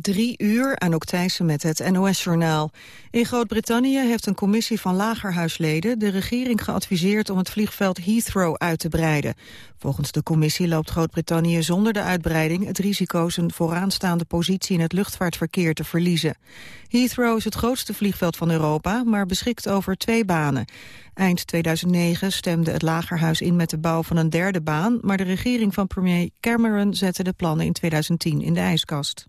Drie uur, aan Thijssen met het NOS-journaal. In Groot-Brittannië heeft een commissie van lagerhuisleden... de regering geadviseerd om het vliegveld Heathrow uit te breiden. Volgens de commissie loopt Groot-Brittannië zonder de uitbreiding... het risico zijn vooraanstaande positie in het luchtvaartverkeer te verliezen. Heathrow is het grootste vliegveld van Europa... maar beschikt over twee banen. Eind 2009 stemde het lagerhuis in met de bouw van een derde baan... maar de regering van premier Cameron zette de plannen in 2010 in de ijskast.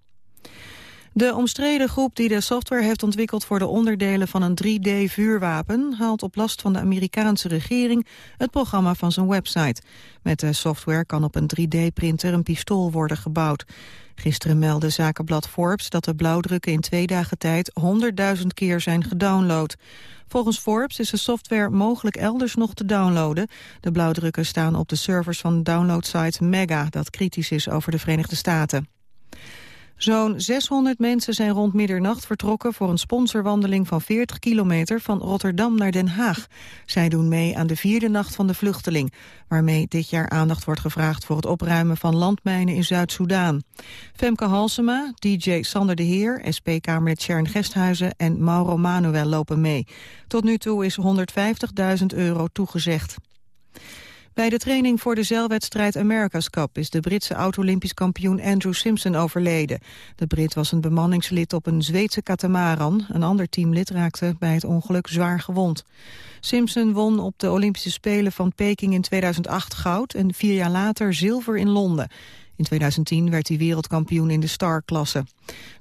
De omstreden groep die de software heeft ontwikkeld voor de onderdelen van een 3D-vuurwapen haalt op last van de Amerikaanse regering het programma van zijn website. Met de software kan op een 3D-printer een pistool worden gebouwd. Gisteren meldde zakenblad Forbes dat de blauwdrukken in twee dagen tijd 100.000 keer zijn gedownload. Volgens Forbes is de software mogelijk elders nog te downloaden. De blauwdrukken staan op de servers van downloadsite Mega, dat kritisch is over de Verenigde Staten. Zo'n 600 mensen zijn rond middernacht vertrokken voor een sponsorwandeling van 40 kilometer van Rotterdam naar Den Haag. Zij doen mee aan de vierde nacht van de vluchteling, waarmee dit jaar aandacht wordt gevraagd voor het opruimen van landmijnen in Zuid-Soedan. Femke Halsema, DJ Sander de Heer, SP-Kamerlid Sharon Gesthuizen en Mauro Manuel lopen mee. Tot nu toe is 150.000 euro toegezegd. Bij de training voor de zeilwedstrijd America's Cup is de Britse oud-Olympisch kampioen Andrew Simpson overleden. De Brit was een bemanningslid op een Zweedse katamaran. Een ander teamlid raakte bij het ongeluk zwaar gewond. Simpson won op de Olympische Spelen van Peking in 2008 goud en vier jaar later zilver in Londen. In 2010 werd hij wereldkampioen in de star-klasse.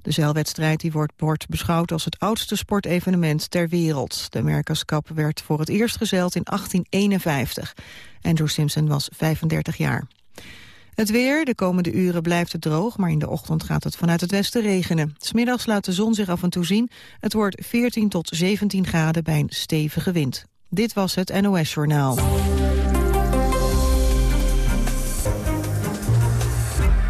De zeilwedstrijd die wordt, beschouwd als het oudste sportevenement ter wereld. De America's Cup werd voor het eerst gezeild in 1851. Andrew Simpson was 35 jaar. Het weer, de komende uren blijft het droog, maar in de ochtend gaat het vanuit het westen regenen. Smiddags laat de zon zich af en toe zien. Het wordt 14 tot 17 graden bij een stevige wind. Dit was het NOS Journaal.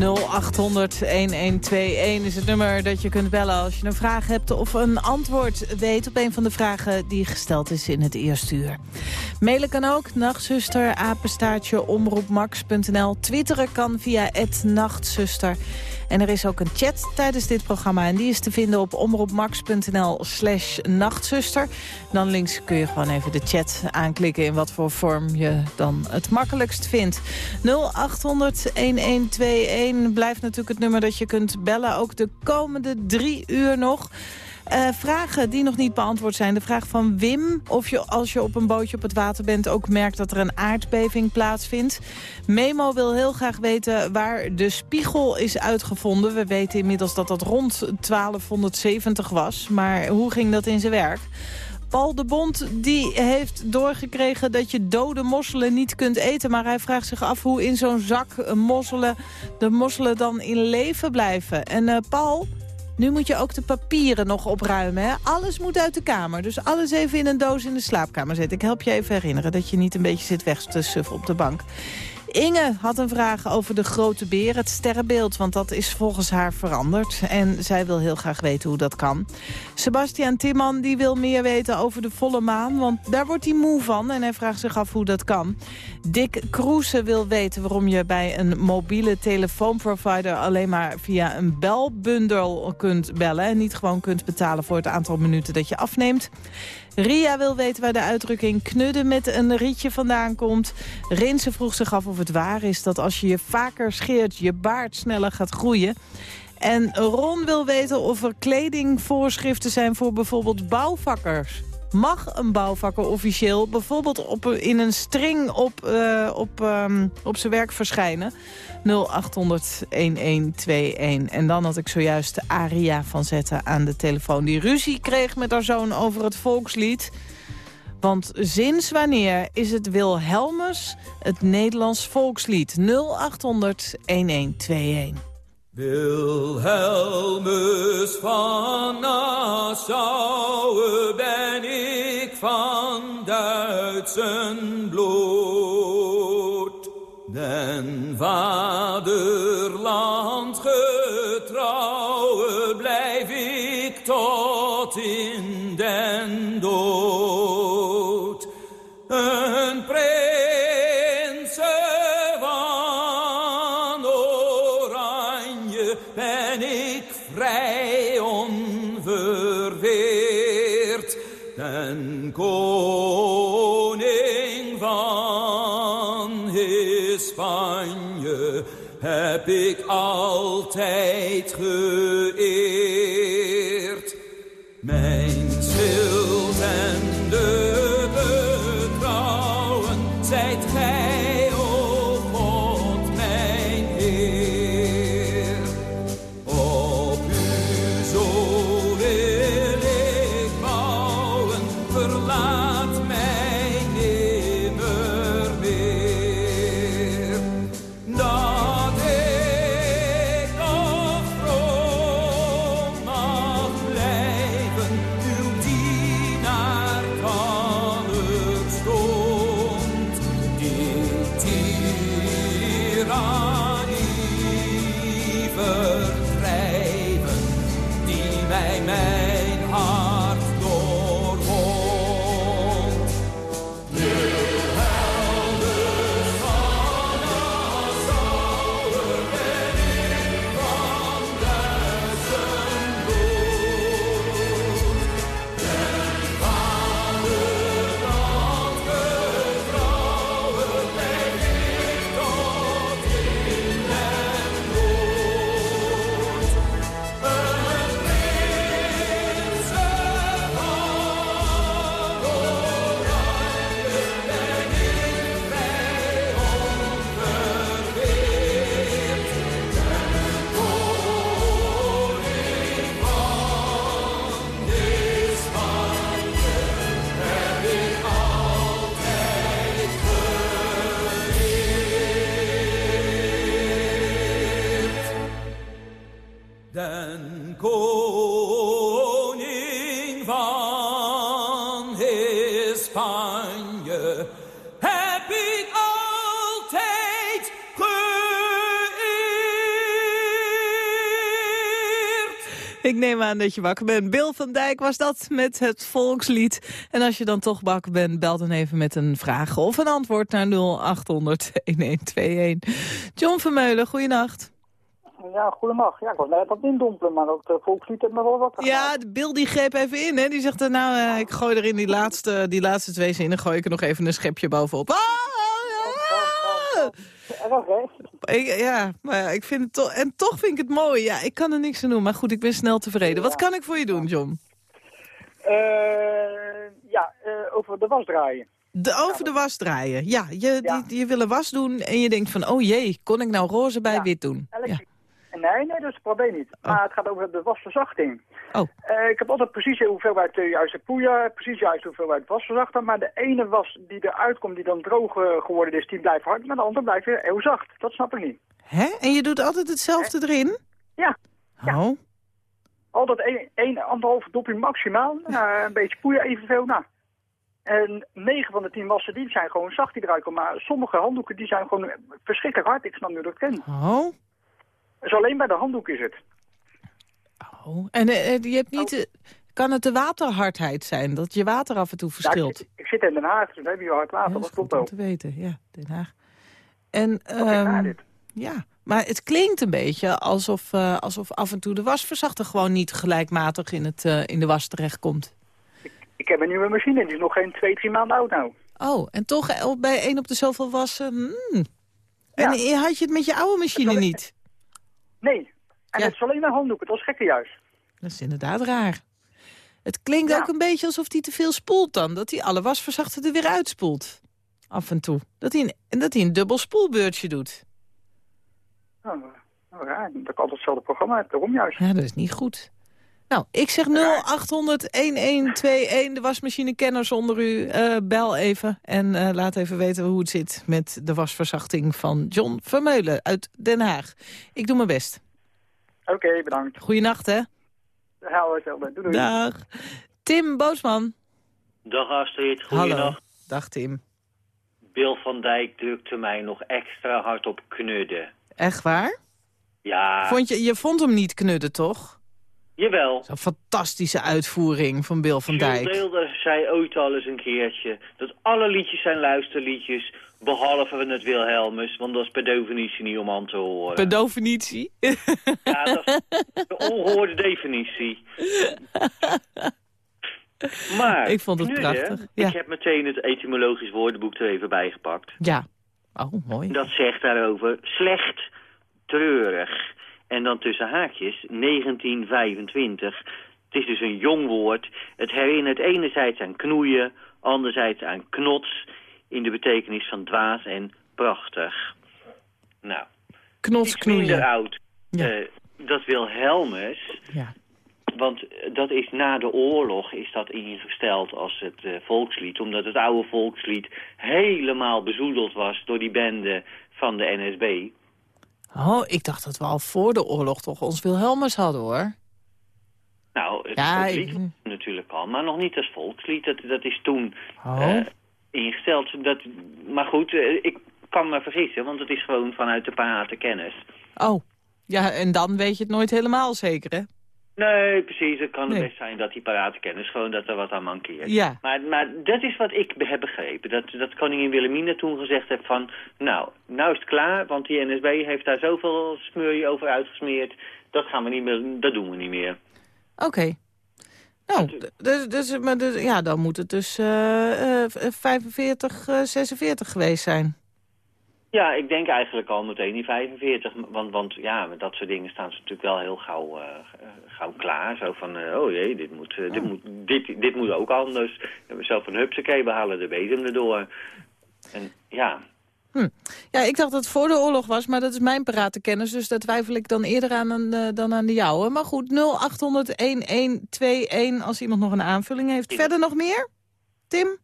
0800-1121 is het nummer dat je kunt bellen als je een vraag hebt of een antwoord weet op een van de vragen die gesteld is in het eerste uur. Mailen kan ook, nachtzuster, apenstaartje, omroepmax.nl. Twitteren kan via het. En er is ook een chat tijdens dit programma. En die is te vinden op omroepmax.nl slash nachtzuster. Dan links kun je gewoon even de chat aanklikken... in wat voor vorm je dan het makkelijkst vindt. 0800-1121 blijft natuurlijk het nummer dat je kunt bellen. Ook de komende drie uur nog... Uh, vragen die nog niet beantwoord zijn. De vraag van Wim, of je als je op een bootje op het water bent... ook merkt dat er een aardbeving plaatsvindt. Memo wil heel graag weten waar de spiegel is uitgevonden. We weten inmiddels dat dat rond 1270 was. Maar hoe ging dat in zijn werk? Paul de Bond die heeft doorgekregen dat je dode mosselen niet kunt eten. Maar hij vraagt zich af hoe in zo'n zak mosselen de mosselen dan in leven blijven. En uh, Paul, nu moet je ook de papieren nog opruimen. Hè? Alles moet uit de kamer. Dus alles even in een doos in de slaapkamer zetten. Ik help je even herinneren dat je niet een beetje zit weg te suffen op de bank. Inge had een vraag over de grote beer, het sterrenbeeld. Want dat is volgens haar veranderd. En zij wil heel graag weten hoe dat kan. Sebastian Timman die wil meer weten over de volle maan. Want daar wordt hij moe van. En hij vraagt zich af hoe dat kan. Dick Kroese wil weten waarom je bij een mobiele telefoonprovider... alleen maar via een belbundel kunt bellen. En niet gewoon kunt betalen voor het aantal minuten dat je afneemt. Ria wil weten waar de uitdrukking knudden met een rietje vandaan komt. Rinse vroeg zich af of het waar is dat als je je vaker scheert... je baard sneller gaat groeien. En Ron wil weten of er kledingvoorschriften zijn voor bijvoorbeeld bouwvakkers. Mag een bouwvakker officieel bijvoorbeeld op, in een string op, uh, op, um, op zijn werk verschijnen? 0800 1121. En dan had ik zojuist de Aria van Zetten aan de telefoon... die ruzie kreeg met haar zoon over het volkslied... Want sinds wanneer is het Wilhelmus het Nederlands volkslied? 0800 1121. Wilhelmus van Nassau ben ik van Duitsen bloed. Den vaderland getrouwe heb ik altijd geëerd. Ik neem aan dat je wakker bent. Bill van Dijk was dat met het volkslied. En als je dan toch wakker bent, bel dan even met een vraag of een antwoord naar 0800-1121. John Vermeulen, goeienacht. Ja, goedemiddag. Ja, ik was net aan het indompelen, maar dat volkslied heeft me wel wat Ja, de Bill die greep even in, hè. Die zegt, er, nou, eh, ik gooi er in die laatste, die laatste twee zinnen... gooi ik er nog even een schepje bovenop. Ah. Erg, hè? Ik, ja, maar ja, ik vind het toch... En toch vind ik het mooi. Ja, ik kan er niks aan doen. Maar goed, ik ben snel tevreden. Wat kan ik voor je doen, John? Eh, ja, eh, over de was draaien. De, over de was draaien. Ja, je, Ja. Die, je wil een was doen en je denkt van... oh jee, kon ik nou roze bij wit doen? Ja. Nee, nee, dat is het probleem niet. Maar het gaat over de wasverzachting. Oh. Eh, ik heb altijd precies de hoeveelheid de juiste poeier, precies juist de hoeveelheid wasverzachter. Maar de ene was die eruit komt, die dan droog eh, geworden is, die blijft hard. Maar de andere blijft weer heel zacht. Dat snap ik niet. Hè? En je doet altijd hetzelfde erin? Ja, Ja. Oh, altijd één, één anderhalf dopje maximaal. Nou, een beetje poeier, evenveel. Nou. En 9 van de 10 wassen die zijn gewoon zacht die eruit komen. Maar sommige handdoeken die zijn gewoon verschrikkelijk hard. Ik snap niet dat ik ken. oh, Dus alleen bij de handdoek is het. oh. En eh, eh, je hebt niet... eh, kan het de waterhardheid zijn? Dat je water af en toe Ja, verschilt? ik, ik zit in Den Haag, dus dan heb je hard water. Ja, dat klopt wel. te weten. Ja, Den Haag. En, ehm, dit. ja, maar het klinkt een beetje alsof, alsof af en toe de wasverzachter gewoon niet gelijkmatig in, het, in de was terechtkomt. Ik heb een nieuwe machine, die is nog geen 2, 3 maanden oud nou. Oh, en toch bij één op de zoveel wassen... hmm. En Ja. had je het met je oude machine niet? Nee. En Ja. het is alleen een handdoek, het was gekke juist. Dat is inderdaad raar. Het klinkt Ja. ook een beetje alsof hij te veel spoelt dan. Dat hij alle wasverzachter er weer uitspoelt. Af en toe. Dat hij een, en dat hij een dubbel spoelbeurtje doet. Nou, nou raar, dat ik altijd hetzelfde programma heb, daarom juist. Ja, dat is niet goed. Nou, ik zeg 0800-1121. De wasmachinekenners onder u. eh, bel even en eh, laat even weten hoe het zit... met de wasverzachting van John Vermeulen uit Den Haag. Ik doe mijn best. Oké, bedankt. Goeienacht, hè? Ja, hetzelfde. Doei, doei. Dag. Tim Boosman. Dag Astrid, Hallo. goeiedag. Dag, Tim. Wil van Dijk drukte mij nog extra hard op knudden. Echt waar? Ja, Vond je, je vond hem niet knudden, toch? Jawel. Zo'n fantastische uitvoering van Bill van Jules Dijk. Deelder zei ooit al eens een keertje dat alle liedjes zijn luisterliedjes, behalve het Wilhelmus, want dat is per definitie niet om aan te horen. Per definitie. Ja, dat is de ongehoorde definitie. Maar, Ik vond het prachtig, ja. Ik heb meteen het etymologisch woordenboek er even bij gepakt. ja. Oh, mooi. Dat zegt daarover slecht, treurig. En dan tussen haakjes 1925. Het is dus een jong woord. Het herinnert enerzijds aan knoeien, anderzijds aan knots... in de betekenis van dwaas en prachtig. Nou, Knots iets minder knoeien. oud. Ja. Eh, dat Wilhelmus, Ja. want dat is na de oorlog is dat ingesteld als het eh, volkslied. Omdat het oude volkslied helemaal bezoedeld was door die bende van de NSB. Oh, ik dacht dat we al voor de oorlog toch ons Wilhelmus hadden, hoor. Nou, het, Ja, ik- natuurlijk al, maar nog niet als volkslied. Dat, dat is toen Oh. eh, ingesteld. Dat, maar goed, eh, ik kan me vergissen, want het is gewoon vanuit de parate kennis. Oh. Ja, en dan weet je het nooit helemaal zeker, hè? Nee, precies. Het kan Nee. best zijn dat die parate kennis gewoon dat er wat aan mankeert. Ja. Maar, maar dat is wat ik heb begrepen. Dat, dat koningin Wilhelmina toen gezegd heeft van... Nou, nou is het klaar, want die NSB heeft daar zoveel smurrie over uitgesmeerd. Dat gaan we niet meer, dat doen we niet meer. Oké. Nou, dus, dus, maar dus, ja, dan moet het dus eh, eh, 45, eh, 46 geweest zijn. Ja, ik denk eigenlijk al meteen die 45. Want, want ja, met dat soort dingen staan ze natuurlijk wel heel gauw, eh, eh, gauw klaar. Zo van, eh, oh jee, dit moet, eh, dit, moet, dit, dit moet ook anders. We hebben zelf een hupsakee, we halen de bezem erdoor. En ja, Ja, ik dacht dat het voor de oorlog was, maar dat is mijn parate kennis. Dus daar twijfel ik dan eerder aan dan, dan aan de jouwe. Maar goed, 0800-1121 als iemand nog een aanvulling heeft. Verder nog meer? Tim?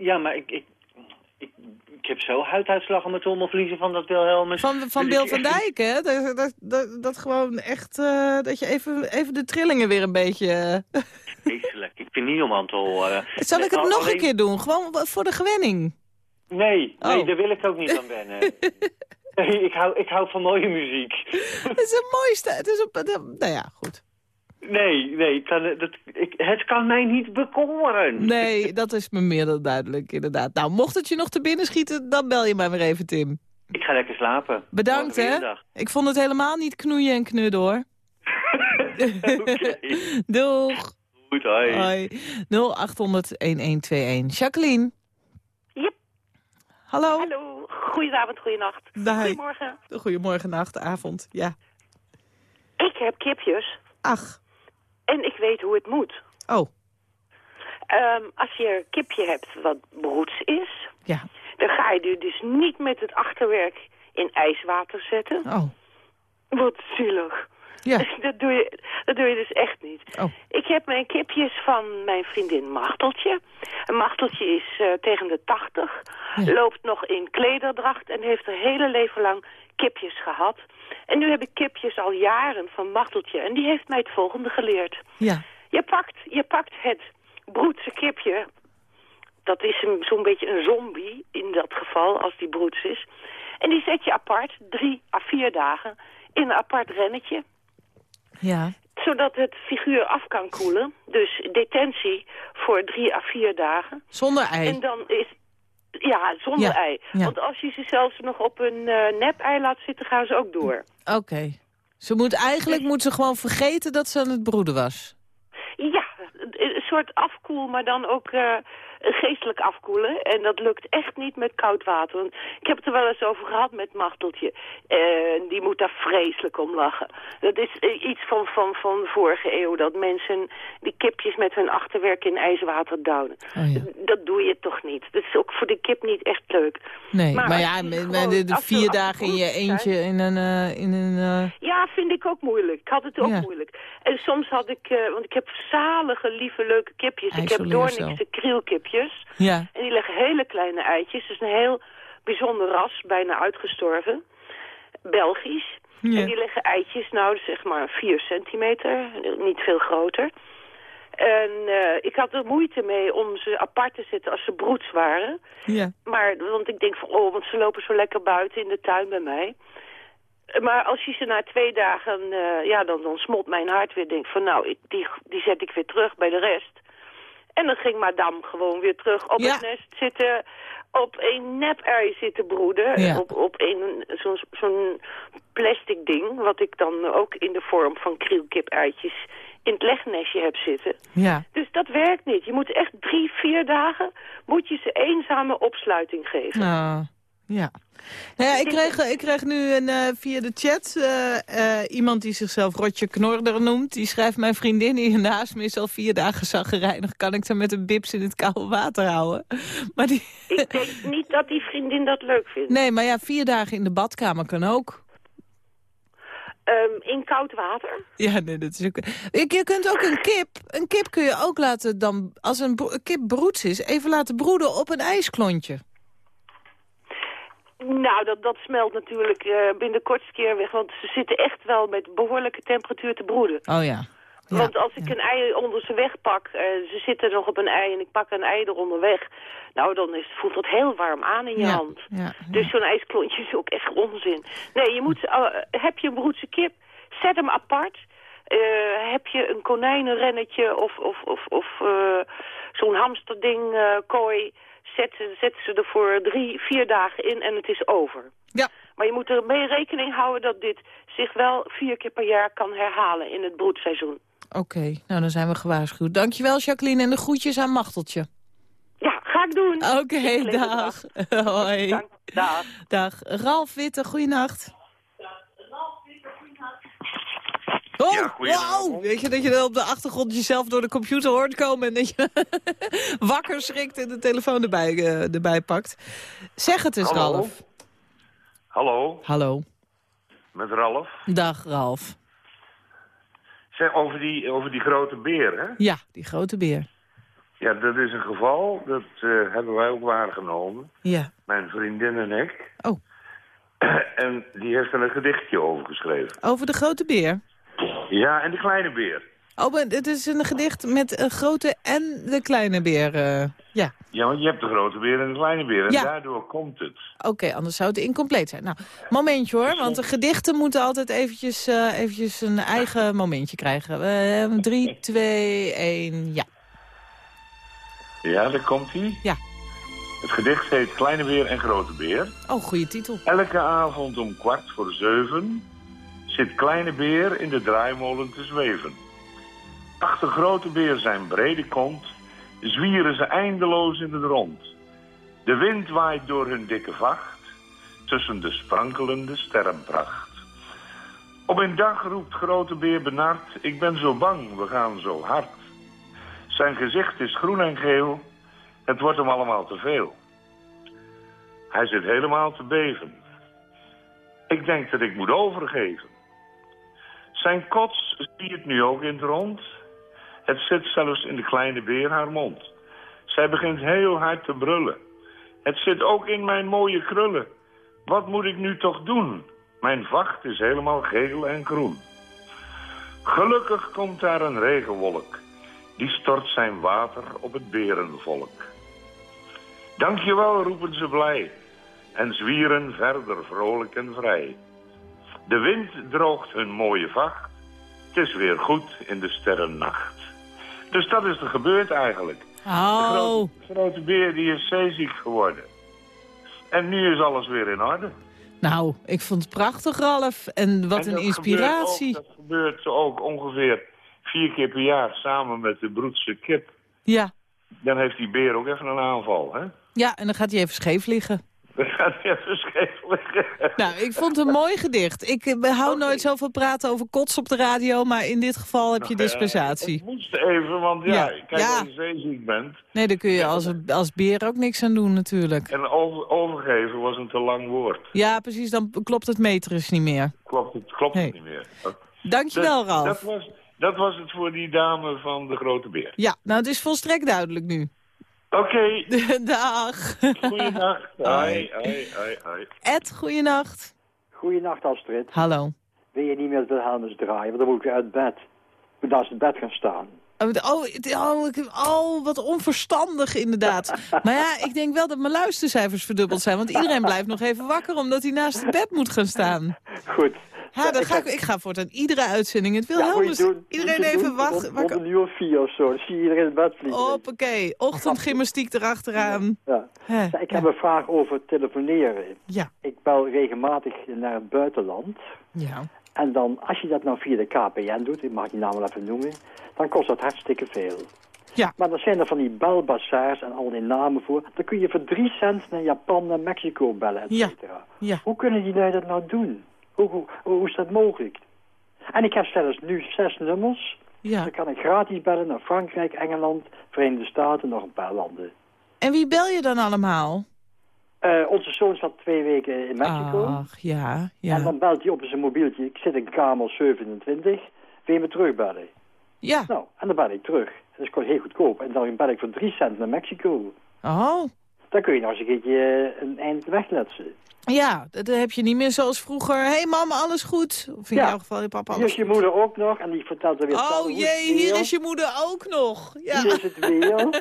Ja maar ik, ik heb zo huiduitslag aan mijn trommelvliezen van dat Wilhelmus. Van, van Dus Bill van Dijk, hè? Dat, dat, dat, dat gewoon echt, eh, dat je even, even de trillingen weer een beetje... eh, Vreselijk. Ik vind niet om aan te horen. Zal ik het Nee, nog alleen- een keer doen? Gewoon voor de gewenning. Nee, nee, Oh. daar wil ik ook niet aan wennen. Nee, ik hou, ik hou van mooie muziek. Het is een mooiste... Het is op, nou ja, goed. Nee, nee, kan, dat, ik, het kan mij niet bekoren. Nee, dat is me meer dan duidelijk, inderdaad. Nou, mocht het je nog te binnen schieten, dan bel je mij weer even, Tim. Ik ga lekker slapen. Bedankt, hè. Ik vond het helemaal niet knoeien en knudden, hoor. Oké. Doeg. Goed, hoi. Hoi. 0800-1121. Jacqueline. Yep. Hallo. Hallo, goedenavond, goedenacht. Dag. Goedemorgen. Goedemorgen, nacht, avond. Ja. Ik heb kipjes Ach. En ik weet hoe het moet. Oh. Ehm, als je een kipje hebt wat broeds is, Ja. dan ga je die dus niet met het achterwerk in ijswater zetten. Oh. Wat zielig. Ja. Dat doe, je, dat doe je dus echt niet. Oh. Ik heb mijn kipjes van mijn vriendin Machteltje. Een Machteltje is eh, tegen de 80, Ja. loopt nog in klederdracht en heeft haar hele leven lang kipjes gehad. En nu heb ik kipjes al jaren van Machteltje en die heeft mij het volgende geleerd. Ja. Je pakt, je pakt het broedse kipje, dat is een- zo'n beetje een zombie in dat geval, als die broeds is. En die zet je apart, drie à vier dagen, in een apart rennetje Ja. zodat het figuur af kan koelen. Dus detentie voor drie à vier dagen. Zonder ei. En dan is... Ja, zonder Ja, ei. ja. Want als je ze zelfs nog op een eh nep-ei laat zitten, gaan ze ook door. Oké. Ze moet eigenlijk moet ze gewoon vergeten dat ze aan het broeden was. Ja, een soort afkoel, maar dan ook eh, geestelijk afkoelen. En dat lukt echt niet met koud water. Want ik heb het er wel eens over gehad met Machteltje. En die moet daar vreselijk om lachen. Dat is eh, iets van, van, van de vorige eeuw. Dat mensen die kipjes met hun achterwerk in ijswater douwen. Oh ja. Dat doe je toch niet. Dat is ook voor de kip niet echt leuk. Nee, maar, Maar ja, met, de, vier dagen in je eentje in een... eh, in een eh, Ja, vind ik ook moeilijk. Ik had het ook Ja. moeilijk. En soms had ik, want ik heb zalige, lieve, leuke kipjes. Ik heb doornikse krielkipjes. Ja. En die leggen hele kleine eitjes. Dus een heel bijzonder ras, bijna uitgestorven. Belgisch. Ja. En die leggen eitjes, nou zeg maar 4 centimeter, niet veel groter. En eh, ik had er moeite mee om ze apart te zetten als ze broeds waren. Ja. Maar, want ik denk van, oh, want ze lopen zo lekker buiten in de tuin bij mij. Maar als je ze na twee dagen, eh, ja, dan, dan smolt mijn hart weer. Denk van, nou, ik, die, die zet ik weer terug bij de rest. En dan ging madame gewoon weer terug op Ja. het nest zitten, op een nep-ei zitten broeden. Ja. Op, op een, zo'n zo'n plastic ding, wat ik dan ook in de vorm van krielkip-eitjes in het legnestje heb zitten. Ja. Dus dat werkt niet. Je moet echt drie, vier dagen, moet je ze eenzame opsluiting geven. Nou, ja. Nou ja, ik kreeg, ik kreeg nu een, eh, via de chat eh, eh, iemand die zichzelf Rotje Knorder noemt. Die schrijft mijn vriendin die naast me is al vier dagen zaggerijnig. Kan ik ze met een bips in het koude water houden? Maar die... Ik denk niet dat die vriendin dat leuk vindt. Nee, maar ja, vier dagen in de badkamer kan ook. Ehm, in koud water? Ja, nee, dat is ook... Je kunt ook een kip, een kip kun je ook laten dan, als een, bro- een kip broeds is, even laten broeden op een ijsklontje. Nou, dat, dat smelt natuurlijk eh, binnen de kortste keer weg. Want ze zitten echt wel met behoorlijke temperatuur te broeden. Oh ja. Ja, want als ik een ei onder ze wegpak, eh, ze zitten nog op een ei en ik pak een ei eronder weg. Nou, dan is, voelt dat heel warm aan in je Ja, hand. ja, Dus zo'n ijsklontje is ook echt onzin. Nee, je moet, eh, heb je een broedse kip, zet hem apart. Heb je een konijnenrennetje of, of, of, of zo'n hamsterding, kooi, zet, zet ze er voor drie, vier dagen in en het is over. Ja. Maar je moet er mee rekening houden dat dit zich wel vier keer per jaar kan herhalen in het broedseizoen. Oké, nou dan zijn we gewaarschuwd. Dankjewel Jacqueline en de groetjes aan Machteltje. Ja, ga ik doen. Oké, dag. Hoi. Dank, dag. Dag. Ralf Witte, goeienacht. Oh, Ja, wow. Weet je dat je dan op de achtergrond jezelf door de computer hoort komen... en dat je wakker schrikt en de telefoon erbij, eh, erbij pakt. Zeg het eens, Hallo? Ralf. Hallo, Hallo. met Ralf. Dag, Ralf. Zeg, over die, over die grote beer, hè? Ja, die grote beer. Ja, dat is een geval, dat eh, hebben wij ook waargenomen. Ja. Mijn vriendin en ik. Oh. En die heeft er een gedichtje over geschreven. Over de grote beer. Ja, en de kleine beer. Oh, maar het is een gedicht met een grote en de kleine beer. eh, ja, Ja, want je hebt de grote beer en de kleine beer. En Ja. daardoor komt het. oké, anders zou het incompleet zijn. Nou, momentje hoor, want de gedichten moeten altijd eventjes, eh, eventjes een eigen momentje krijgen. Eh, drie, twee, één, ja. Ja, daar komt hij. Ja. Het gedicht heet Kleine Beer en Grote Beer. Oh, goede titel. Elke avond om kwart voor zeven zit Kleine Beer in de draaimolen te zweven. Achter Grote Beer zijn brede kont zwieren ze eindeloos in het rond. De wind waait door hun dikke vacht tussen de sprankelende sterrenpracht. Op een dag roept Grote Beer benard, ik ben zo bang, we gaan zo hard. Zijn gezicht is groen en geel, het wordt hem allemaal te veel. Hij zit helemaal te beven. Ik denk dat ik moet overgeven. Zijn kots zie het nu ook in het rond. Het zit zelfs in de kleine beer haar mond. Zij begint heel hard te brullen. Het zit ook in mijn mooie krullen. Wat moet ik nu toch doen? Mijn vacht is helemaal geel en groen. Gelukkig komt daar een regenwolk. Die stort zijn water op het berenvolk. Dankjewel, roepen ze blij. En zwieren verder vrolijk en vrij. De wind droogt hun mooie vacht. Het is weer goed in de sterrennacht. Dus dat is er gebeurd eigenlijk. De Oh, grote, grote beer die is zeeziek geworden. En nu is alles weer in orde. nou, ik vond het prachtig, Ralf. En wat En een inspiratie. Gebeurt ook, dat gebeurt ook ongeveer vier keer per jaar samen met de broedse kip. Ja. Dan heeft die beer ook even een aanval, hè? ja, en dan gaat hij even scheef liggen. Hij even scheef liggen. Nou, ik vond het een mooi gedicht. Ik eh, hou nooit zoveel praten over kots op de radio, maar in dit geval heb je dispensatie. Het moest even, want ja, Ja, kijk, ja. als je zeeziek bent... Nee, daar kun je als, als beer ook niks aan doen natuurlijk. En over, overgeven was een te lang woord. Ja, precies, dan klopt het meterus niet meer. Klopt het, klopt Nee. het niet meer. Dankjewel, Dus Ralf. Dat was, dat was het voor die dame van de grote beer. Ja, nou, het is volstrekt duidelijk nu. Oké, Dag. goeiedag. Hoi, hoi, hoi, hoi. Ed, goeienacht. Goeienacht Astrid. Hallo. Wil je niet met Wilhelmus draaien? Want dan moet ik uit bed. Ik moet naast het bed gaan staan. Oh, oh, oh, oh, wat onverstandig inderdaad. maar ja, ik denk wel dat mijn luistercijfers verdubbeld zijn. Want iedereen blijft nog even wakker omdat hij naast het bed moet gaan staan. Goed. Ha, dan ik ga ik, ik ga voortaan iedere uitzending het Ja, Wilhelmus. doen. iedereen even doen. wachten. Rond, een uur of vier of zo. Dan zie je iedereen in het bed vliegen. Hoppakee, ochtendgymnastiek erachteraan. Ja. Ja, ik ja. heb een vraag over telefoneren. Ja. Ik bel regelmatig naar het buitenland. Ja. En dan, als je dat nou via de KPN doet, ik mag die naam wel even noemen, dan kost dat hartstikke veel. Ja. Maar dan zijn er van die belbazaars en al die namen voor. Dan kun je voor drie cent naar Japan, naar Mexico bellen, et Ja. cetera. Ja. Hoe kunnen die lui dat nou doen? Hoe, is dat mogelijk? En ik heb zelfs nu zes nummers. ja. Dan kan ik gratis bellen naar Frankrijk, Engeland, Verenigde Staten, nog een paar landen. En wie bel je dan allemaal? Eh, onze zoon zat twee weken in Mexico. Ach, ja, En ja. dan belt hij op zijn mobieltje. Ik zit in kamer 27. Wil je me terugbellen? Ja. Nou, en dan bel ik terug. Dat is gewoon heel goedkoop. En dan bel ik voor 3 cent naar Mexico. Oh, Dan kun je nou eens een keertje eh, een eind wegletsen. ja, dat heb je niet meer zoals vroeger. Hé hey mama, alles goed? Of in Ja. jouw geval, hey, papa, Hier alles is je goed? moeder ook nog. En die vertelt er weer Oh jee, hier is je moeder ook nog. Ja. Hier is het weer.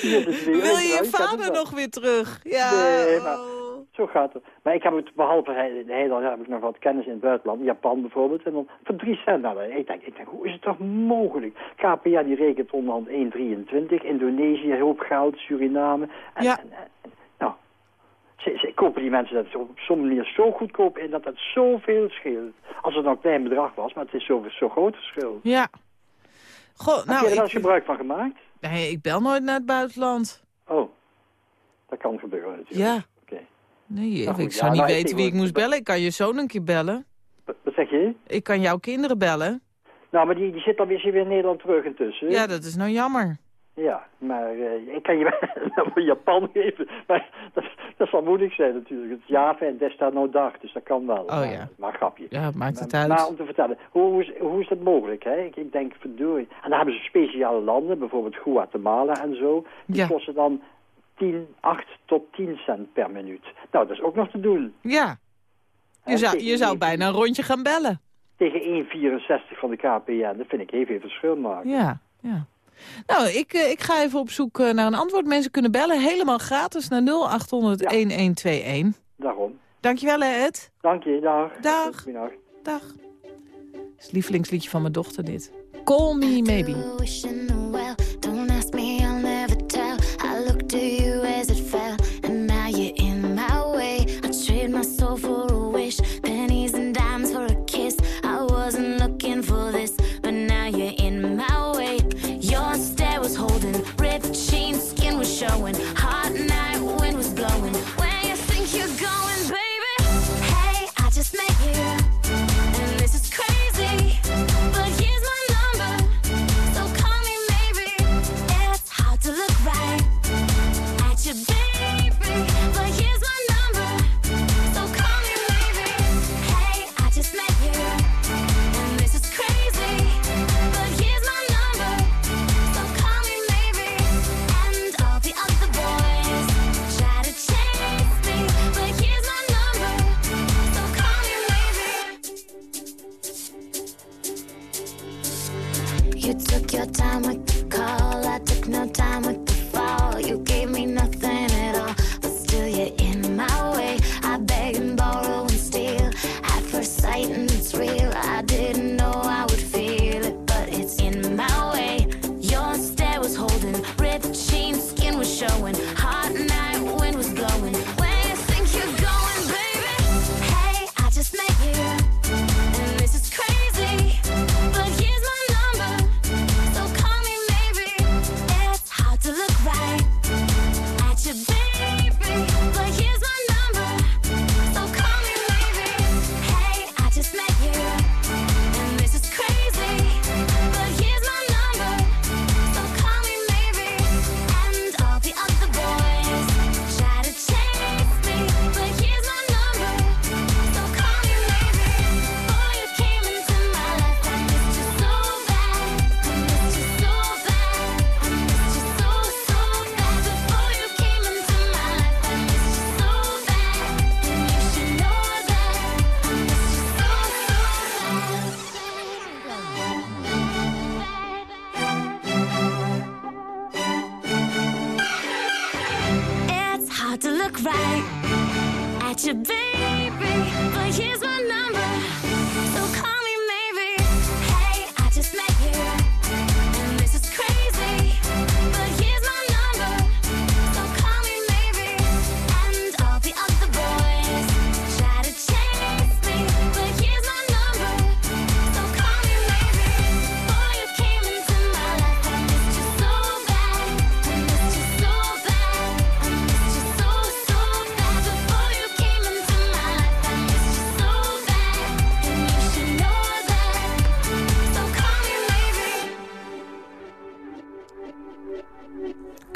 Hier is het weer. Wil je je vader nog weer terug? Ja. Nee, maar- oh. Zo gaat het. Maar ik heb het, behalve dan heb ik nog wat kennis in het buitenland. Japan bijvoorbeeld. En dan voor 3 cent. Nou, ik denk, ik denk, hoe is het toch mogelijk? KPN die rekent onderhand 1,23. Indonesië, geld. Suriname. En, Ja. en- en- nou, ze, ze kopen die mensen dat op sommige manier zo goedkoop in dat het zoveel scheelt. Als het nou een klein bedrag was, maar het is zo, zo groot verschil. Ja. Goh, Heb je nou, er wel eens gebruik van gemaakt? nee, ik bel nooit naar het buitenland. Oh, dat kan gebeuren natuurlijk. Ja. Nee, Nou goed, ik ja, zou niet nou, ik weten wie ik moest bellen. Ik kan je zoon een keer bellen. Wat, zeg je? Ik kan jouw kinderen bellen. Nou, maar die, die zit dan weer, weer in Nederland terug intussen. Ja, dat is nou jammer. Ja, maar eh, ik kan je wel Japan geven. Maar dat, dat zal moeilijk zijn natuurlijk. Het is Java en staat nou dag, dus dat kan wel. maar, ja. Maar grapje. Ja, maakt het maar, uit. maar om te vertellen, hoe, hoe, is, hoe is dat mogelijk? Hè? Ik, ik denk, verdorie. En dan hebben ze speciale landen, bijvoorbeeld Guatemala en zo. Die Ja. kosten dan 10, 8 tot 10 cent per minuut. Nou, dat is ook nog te doen. Ja. Je zou, je zou bijna een rondje gaan bellen. Tegen 1,64 van de KPN, dat vind ik heel veel verschil maken. Ja, ja. Nou, ik, eh, ik ga even op zoek eh, naar een antwoord. Mensen kunnen bellen, helemaal gratis, naar 0800-1121. Daarom. Dankjewel, hè, Ed. Dank je, dag. Dag. Goeiedag. Dag. Het is het lievelingsliedje van mijn dochter, dit. Call me maybe.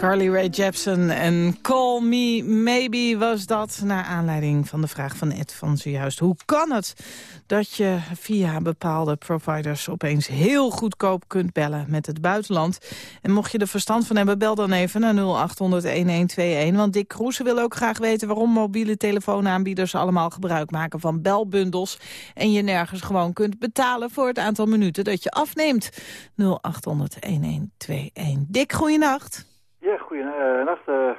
Carly Rae Jepsen en Call Me Maybe was dat... naar aanleiding van de vraag van Ed van zojuist. Hoe kan het dat je via bepaalde providers... opeens heel goedkoop kunt bellen met het buitenland? En mocht je er verstand van hebben, bel dan even naar 0800-1121. Want Dick Kroes wil ook graag weten... waarom mobiele telefoonaanbieders allemaal gebruik maken van belbundels... en je nergens gewoon kunt betalen voor het aantal minuten dat je afneemt. 0800-1121. Dick, goeienacht. Ja, goeienacht, uh,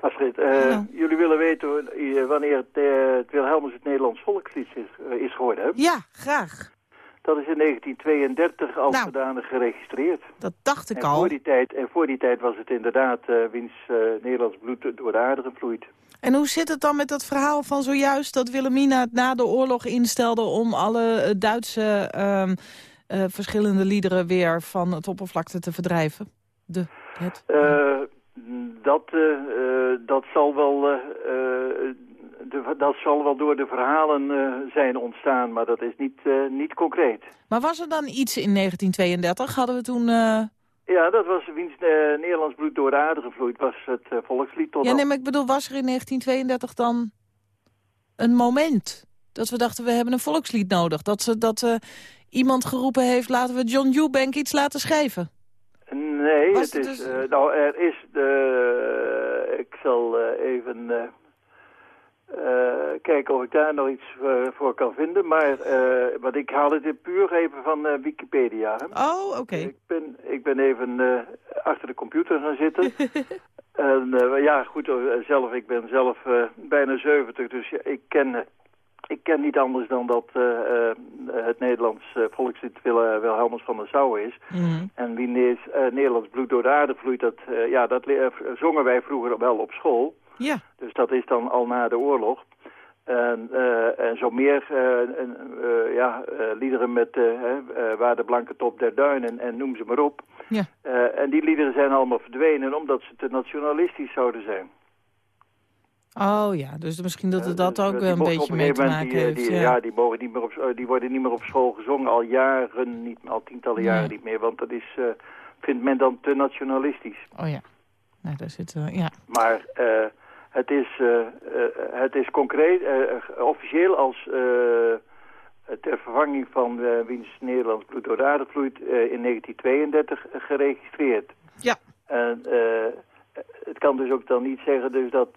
Astrid. Uh, jullie willen weten uh, wanneer het, uh, het Wilhelmus het Nederlands volkslied is, is geworden, hè? Ja, graag. Dat is in 1932 al nou, zodanig geregistreerd. Dat dacht ik en al. Voor die tijd, en voor die tijd was het inderdaad wiens Nederlands bloed door de aderen vloeit. En hoe zit het dan met dat verhaal van zojuist dat Wilhelmina het na de oorlog instelde om alle Duitse ehm, verschillende liederen weer van het oppervlakte te verdrijven? De, het, uh, dat, uh, dat, zal wel, de, dat zal wel door de verhalen zijn ontstaan, maar dat is niet, niet concreet. Maar was er dan iets in 1932? Hadden we toen... Ja, dat was wiens Nederlands bloed door de aarde gevloeid, was het volkslied tot Ja, nee, maar ik bedoel, was er in 1932 dan een moment dat we dachten, we hebben een volkslied nodig? Dat, ze, dat iemand geroepen heeft, laten we John Eubank iets laten schrijven? Nee, het is, dus... uh, nou er is de, uh, ik zal uh, even kijken of ik daar nog iets voor kan vinden, maar want ik haal het puur even van Wikipedia. Hè. Oh, oké. Okay. Ik, ben, ik ben even achter de computer gaan zitten. en ja, goed, zelf, ik ben zelf bijna 70, dus ja, ik ken ik ken niet anders dan dat uh, uh, het Nederlands uh, volkslied Wil, Wilhelmus van der Sauer is. Mm. En wie nees, Nederlands bloed door de aarde vloeit, dat, ja, dat zongen wij vroeger wel op school. Ja. Dus dat is dan al na de oorlog. En, en zo meer ja, liederen met Waar de blanke top der duinen en noem ze maar op. Ja. en die liederen zijn allemaal verdwenen omdat ze te nationalistisch zouden zijn. Oh ja, dus misschien dat het dat ook wel een beetje mee te maken die, heeft. Die, ja, ja die, mogen niet meer op, die worden niet meer op school gezongen, al jaren, niet, al tientallen jaren niet meer. Want dat is, uh, vindt men dan te nationalistisch. Oh ja, nou, daar zit, uh, ja. Maar uh, het, is, het is concreet, officieel als ter vervanging van wiens Nederlands bloed door de aarde vloeit in 1932 geregistreerd. Ja. En het kan dus ook dan niet zeggen dus dat...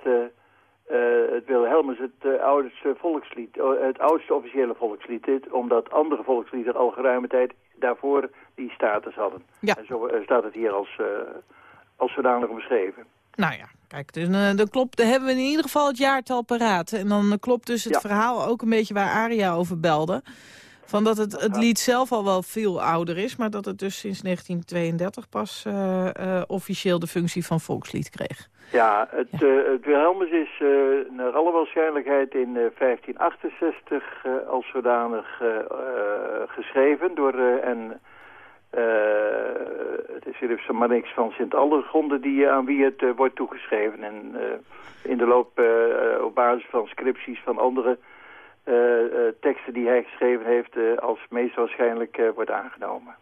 Uh, het Wilhelmus het uh, oudste volkslied, uh, het oudste officiële volkslied is, omdat andere volkslieden al geruime tijd daarvoor die status hadden. Ja. En zo staat het hier als, als zodanig beschreven. Nou ja, kijk, dus, dan klopt, dan hebben we in ieder geval het jaartal paraat. En dan klopt dus het ja. verhaal ook een beetje waar Aria over belde. Van dat het, het lied zelf al wel veel ouder is, maar dat het dus sinds 1932 pas officieel de functie van volkslied kreeg. Ja, het, ja. Uh, het Wilhelmus is naar alle waarschijnlijkheid in uh, 1568 als zodanig geschreven door en het is Philips Mannix van Sint-Aldergonde die aan wie het wordt toegeschreven. En in de loop op basis van scripties van andere teksten die hij geschreven heeft als meest waarschijnlijk wordt aangenomen.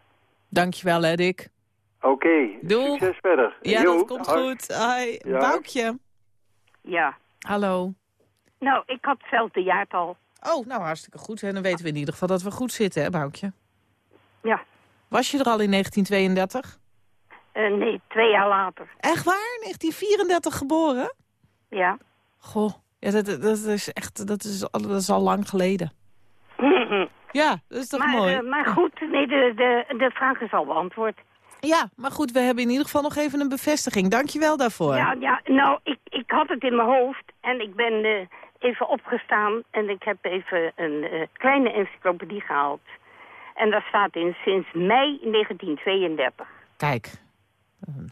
Dankjewel, Edik. Oké, okay, succes verder. Ja, dat komt hoi. goed. Hoi, Ja. Boukje. Ja. Hallo. Nou, ik had hetzelfde jaartal. Oh, nou hartstikke goed. Hè. Dan weten we in ieder geval dat we goed zitten, hè, Boukje? Ja. Was je er al in 1932? Eh, nee, twee jaar later. Echt waar? 1934 geboren? Ja. Goh, ja, dat, dat is echt dat is, al- dat is al lang geleden. Ja, dat is toch maar, mooi? eh, maar goed, nee, de, de, de vraag is al beantwoord. Ja, maar goed, we hebben in ieder geval nog even een bevestiging. Dank je wel daarvoor. Ja, ja, nou, ik, ik had het in mijn hoofd en ik ben eh, even opgestaan en ik heb even een eh, kleine encyclopedie gehaald. En daar staat in sinds mei 1932. Kijk.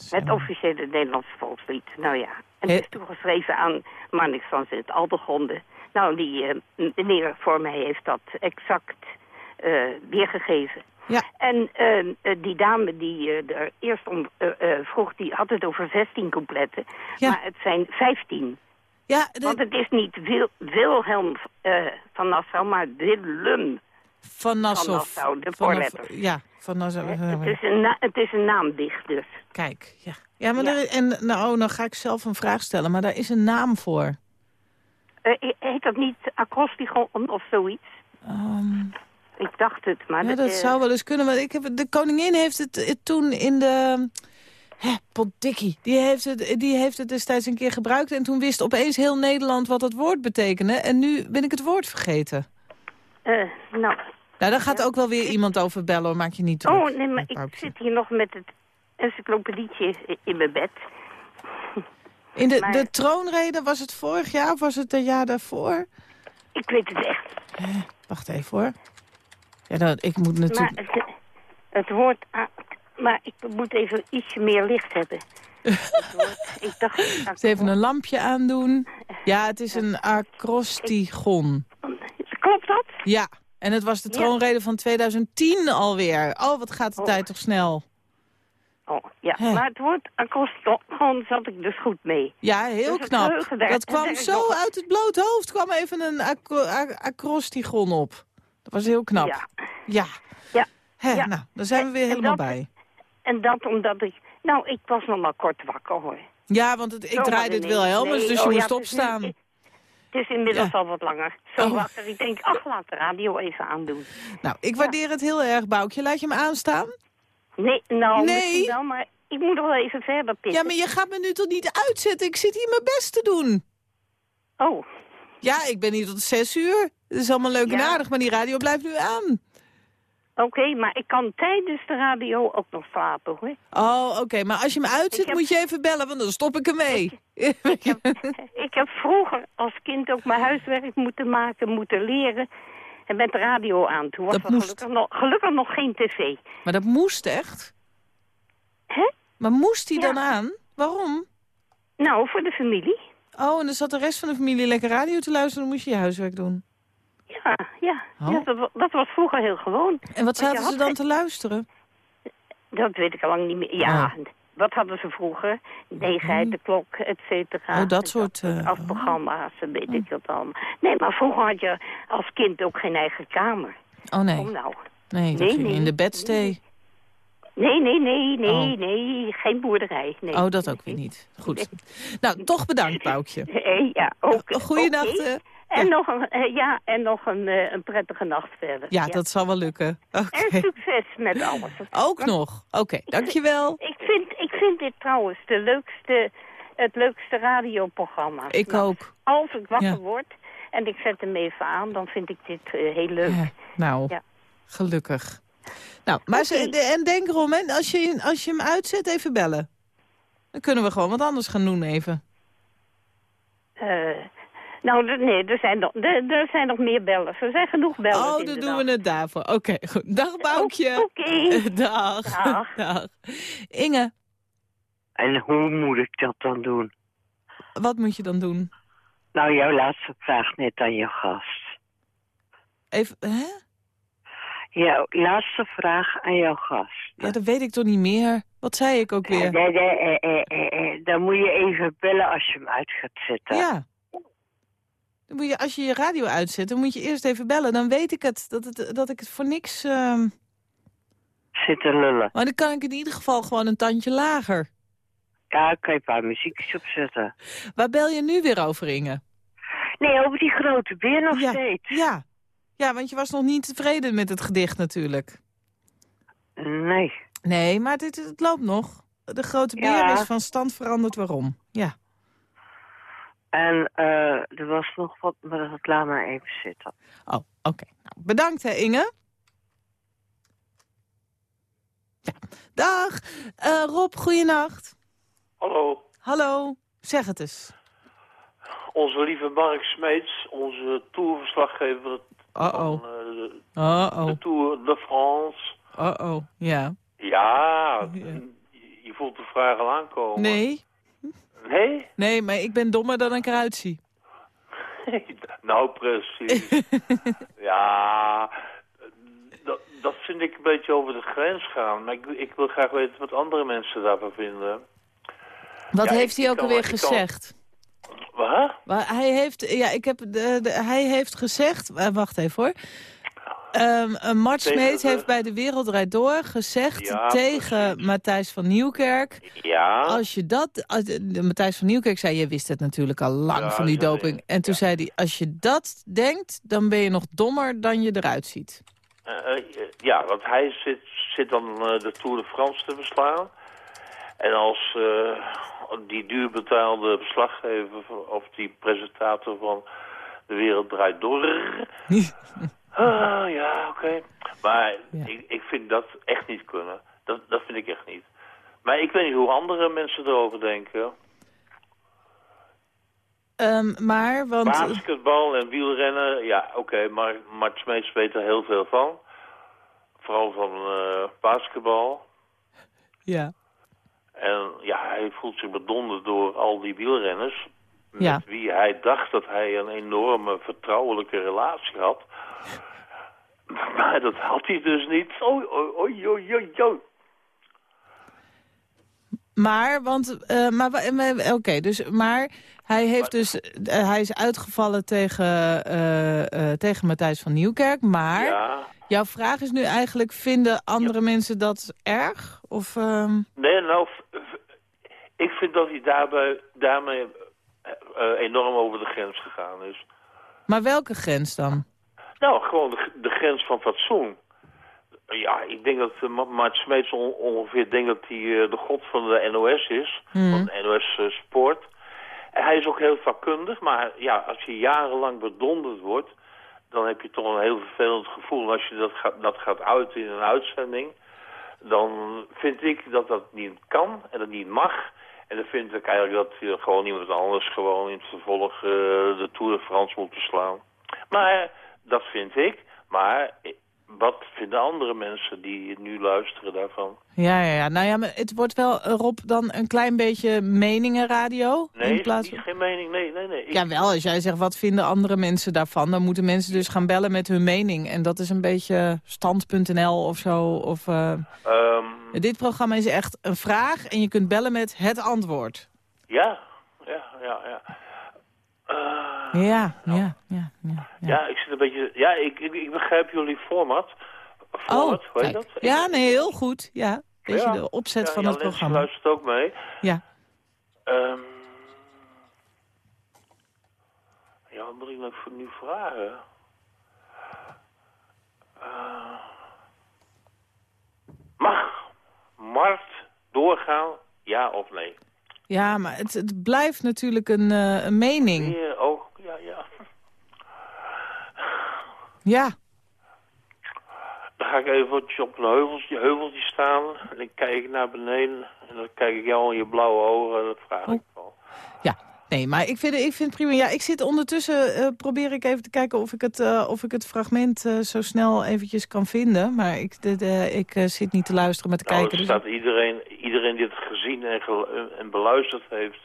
Het officiële Nederlandse volkslied. Nou ja, en He- het is toegeschreven aan Mannix van Sint-Aldegonde. Nou, die eh, meneer voor mij heeft dat exact eh, weergegeven. Ja. En eh, eh, die dame die er eerst om vroeg, die had het over 16 coupletten. Ja. Maar het zijn 15. Ja, de Want het is niet Wil Wilhelm van Nassau, maar Willem Van Nassau. Nassau, de voorletters. Ja, van Nassau. Het is een, het is een naamdicht dus. Kijk, ja. Ja, maar Er, en nou, dan ga ik zelf een vraag stellen, maar daar is een naam voor. Eh, heet dat niet acrostigon of zoiets? Ehm, Ik dacht het, maar... ja, dat, dat eh, zou wel eens kunnen. Maar ik heb, de koningin heeft het toen in de... Hè, potdikkie. Die heeft, het, die heeft het destijds een keer gebruikt... en toen wist opeens heel Nederland wat dat woord betekende. En nu ben ik het woord vergeten. eh, nou, Nou, daar gaat ook wel weer iemand over bellen, hoor. maak je niet druk. oh nee, maar ik zit hier nog met het encyclopedietje in mijn bed. In de, maar- de troonrede, was het vorig jaar of was het een jaar daarvoor? Ik weet het echt. Wacht even hoor. Ja, dan, ik moet Maar natuurlijk... het, het woord... a- maar ik moet even ietsje meer licht hebben. Het woord- ik dacht... Even een lampje aandoen. Ja, het is een acrostigon. Klopt dat? Ja, en het was de Ja. troonrede van 2010 alweer. Oh, wat gaat de Oh. tijd toch snel. Oh, ja. Maar het woord acrostigon zat ik dus goed mee. Ja, heel Dus knap. Dat kwam zo uit het bloot hoofd. kwam even een acrostigon op. Dat was heel knap. Ja. Ja. Ja. Nou, daar zijn we weer En helemaal dat- bij. En dat omdat ik... Nou, ik was nog maar kort wakker, hoor. Ja, want het, ik draaide het. Wilhelmus, Nee, dus je oh ja, moest nu- opstaan. Het is inmiddels Ja. al wat langer. Zo Oh. wakker. Ik denk, ach, laat de radio even aandoen. Nou, ik waardeer het heel erg, Boukje. Laat je hem aanstaan? Nee, nou, Nee. misschien wel, maar ik moet nog wel even verder pitten. Ja, maar je gaat me nu toch niet uitzetten? Ik zit hier mijn best te doen. Oh, Ja, ik ben hier tot zes uur. Dat is allemaal leuk en aardig, maar die radio blijft nu aan. Oké, maar ik kan tijdens de radio ook nog slapen, hoor. Oh, oké. Maar als je hem uitzet, heb- moet je even bellen, want dan stop ik ermee. Ik heb vroeger als kind ook mijn huiswerk moeten maken, moeten leren. En met de radio aan. Toen was Dat er moest. gelukkig nog, gelukkig nog geen tv. maar dat moest echt? Hè? Maar moest die Ja. dan aan? Waarom? Nou, voor de familie. Oh, en dan zat de rest van de familie lekker radio te luisteren, dan moest je je huiswerk doen. Ja, ja. Oh. dat, dat was vroeger heel gewoon. En wat zaten had ze dan te luisteren? Dat weet ik al lang niet meer. Ja, Oh. wat hadden ze vroeger? Negenheid, de klok, et cetera. Oh, dat soort, eh, afprogramma's, weet ik wat allemaal. Nee, maar vroeger had je als kind ook geen eigen kamer. Oh nee, Kom nou. nee, dat Nee, ging nee. in de bedstee. Nee, nee, nee, nee, Oh. nee, geen boerderij. Nee. Oh, dat ook weer niet. Goed. Nou, toch bedankt, Boukje. Nee, ja, ook. Goeienacht. Eh. En, nog een, eh, ja, en nog een, eh, een prettige nacht verder. Ja, dat zal wel lukken. En succes met alles. Ook nog. Oké, dankjewel. Ik vind, ik vind dit trouwens de leukste, het leukste radioprogramma. Ik Nou, ook. Als ik wakker Ja. word en ik zet hem even aan, dan vind ik dit eh, heel leuk. Nou, Ja. gelukkig. Nou, maar ze, en denk erom, hè, als, je, als je hem uitzet, even bellen. Dan kunnen we gewoon wat anders gaan doen even. Eh, nou, nee, er zijn, nog, er, er zijn nog meer bellers. Er zijn genoeg bellers Oh, dan doen dag. we het daarvoor. Oké, goed. Dag, Boukje. Oké. Dag. Dag. Dag. Inge, En hoe moet ik dat dan doen? wat moet je dan doen? Nou, jouw laatste vraag net aan je gast. Even, hè? Jouw laatste vraag aan jouw gast. Ja, dat weet ik toch niet meer. Wat zei ik ook weer? Nee, nee, eh, eh, eh, eh, dan moet je even bellen als je hem uit gaat zetten. Ja. Dan moet je, als je je radio uitzet, dan moet je eerst even bellen. Dan weet ik het, dat, het, dat ik het voor niks... ehm, Zitten lullen. Maar dan kan ik in ieder geval gewoon een tandje lager. Ja, kan je een paar muziekjes opzetten. Waar bel je nu weer over, Inge? Nee, over die grote beer nog Ja, steeds. Ja. ja, want je was nog niet tevreden met het gedicht natuurlijk. Nee. Nee, maar dit, het loopt nog. De grote beer Ja. is van stand veranderd. Waarom? Ja. En eh, er was nog wat, maar dat laat maar even zitten. Oh, oké. Nou, bedankt hè, Inge. Ja. Dag. Eh, Rob, goeienacht. Hallo, Hallo. Zeg het eens. onze lieve Mark Smeets, onze tourverslaggever Uh-oh. van eh, de, Uh-oh. de Tour de France. Uh-oh. Ja. Ja, je voelt de vraag al aankomen. Nee. Nee? Nee, maar ik ben dommer dan ik eruit zie. nou, precies. ja, dat, dat vind ik een beetje over de grens gaan. Maar ik, ik wil graag weten wat andere mensen daarvan vinden. Wat Ja, heeft hij ook alweer kan- gezegd? Wat? Maar hij heeft, ja, ik heb, de, de- hij heeft gezegd, wacht even hoor. Eh, Mart de- heeft bij De Wereld Draait Door gezegd Ja, tegen Matthijs van Nieuwkerk... Ja. Als je dat... Als, Matthijs van Nieuwkerk zei, je wist het natuurlijk al lang Ja, van die doping. En toen zei hij, als je dat denkt, dan ben je nog dommer dan je eruit ziet. Eh, eh, ja, want hij zit, zit dan de Tour de France te beslaan. En als die duurbetaalde verslaggever van- of die presentator van De Wereld Draait Door... ah, ja, oké. Maar ik, ik vind dat echt niet kunnen. Dat, dat vind ik echt niet. Maar ik weet niet hoe andere mensen erover denken. Ehm, maar, want... Basketbal en wielrennen, ja, oké, maar Mart Smeets weet er heel veel van. Vooral van eh, basketbal. Ja. En ja, hij voelt zich bedonderd door al die wielrenners. Met Ja. wie hij dacht dat hij een enorme vertrouwelijke relatie had. Maar dat had hij dus niet. Oei, oei, oei, oei, oei. Maar, want, eh, maar, oké, dus, maar hij heeft dus, eh, hij is uitgevallen tegen, eh, tegen Matthijs van Nieuwkerk, maar Ja. jouw vraag is nu eigenlijk, vinden andere mensen dat erg? Of, ehm, Nee, nou, ik vind dat hij daarbij, daarmee enorm over de grens gegaan is. maar welke grens dan? Nou, gewoon de, de grens van fatsoen. Ja, ik denk dat uh, Smeets on- ongeveer denkt dat hij eh, de god van de NOS is. Hmm. Van de NOS eh, Sport. En hij is ook heel vakkundig, maar ja, als je jarenlang bedonderd wordt... dan heb je toch een heel vervelend gevoel. En als je dat gaat, dat gaat uiten in een uitzending... dan vind ik dat dat niet kan en dat niet mag... En dan vind ik eigenlijk dat je gewoon iemand anders gewoon in het vervolg eh, de Tour de France moet beslaan. Maar dat vind ik. Maar wat vinden andere mensen die nu luisteren daarvan? Ja, ja, ja. Nou ja, maar het wordt wel, Rob, dan een klein beetje meningenradio. Nee, in plaats niet geen mening. Nee, nee, nee. Ik- Jawel, als jij zegt, wat vinden andere mensen daarvan? Dan moeten mensen dus gaan bellen met hun mening. En dat is een beetje stand.nl of zo. Of, eh, Ehm, Dit programma is echt een vraag en je kunt bellen met het antwoord. ja, ja, ja, ja. Eh, Ja, ja, ja. ja. ja. ik zit een beetje... Ja, ik, ik, ik begrijp jullie format. Format, Oh, kijk. dat? Ja, nee, heel goed. Ja, beetje Ja. de opzet Ja, van het programma. luistert ook mee. Ja. Ehm, ja, wat moet ik nou voor nu vragen? Eh, mag Mart doorgaan, ja of nee? Ja, maar het, het blijft natuurlijk een, eh, een mening. Ja, oh, ja, ja. Ja. Dan ga ik even op een heuveltje, heuveltje staan en dan kijk ik naar beneden en dan kijk ik jou in je blauwe ogen en dan vraag ik wel. Ja, nee, maar ik vind, ik vind het prima. Ja, ik zit ondertussen, eh, probeer ik even te kijken of ik het, eh, of ik het fragment eh, zo snel eventjes kan vinden. Maar ik, de, de- ik zit niet te luisteren met te Nou, kijken. er dus- staat iedereen, iedereen die het gezien en, en beluisterd heeft,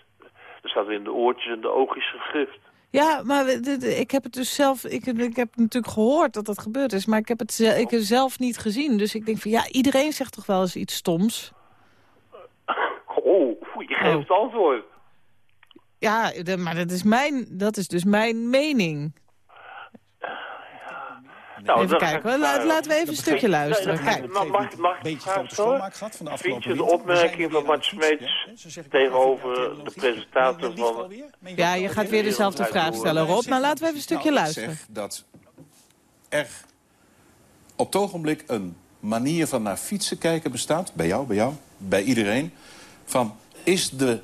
er staat in de oortjes en de oogjes gegrift. Ja, maar ik heb het dus zelf... Ik, heb- ik heb natuurlijk gehoord dat dat gebeurd is, maar ik heb het ik heb zelf niet gezien. Dus ik denk van, ja, iedereen zegt toch wel eens iets stoms? Oh, je geeft het antwoord. Ja, maar dat is, mijn, dat is dus mijn mening. Nou, even kijken, vragen. laten we even een stukje luisteren. Kijk. Mag, mag, mag ik beetje van de Vind afgelopen je de opmerking van Mart Smeets tegenover de presentator van... Ja, je gaat weer dezelfde vraag stellen, Rob. Maar laten we even een stukje Nou, luisteren. Ik zeg dat er op het ogenblik een manier van naar fietsen kijken bestaat. Bij jou, bij jou, bij iedereen. Van, is de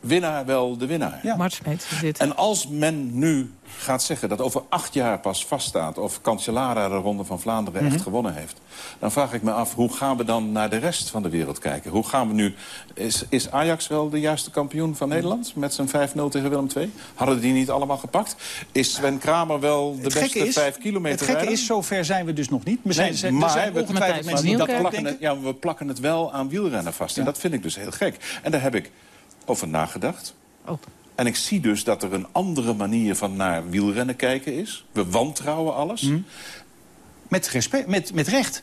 winnaar wel de winnaar? Mart Smeets is dit. En als men nu gaat zeggen dat over acht jaar pas vaststaat... of Cancellara de Ronde van Vlaanderen Mhm. echt gewonnen heeft... dan vraag ik me af, hoe gaan we dan naar de rest van de wereld kijken? Hoe gaan we nu... Is, is Ajax wel de juiste kampioen van Nederland? Met zijn 5-0 tegen Willem II? Hadden die niet allemaal gepakt? Is Sven Kramer wel de Het beste is- 5 kilometer Het gekke rijder? is, zover zijn we dus nog niet. Er zijn, Nee, zijn- maar zijn we, mensen die dat plakken het, ja, we plakken het wel aan wielrennen vast. En dat vind ik dus heel gek. En daar heb ik over nagedacht. Oh. En ik zie dus dat er een andere manier van naar wielrennen kijken is. We wantrouwen alles. Met, respect, met, met recht.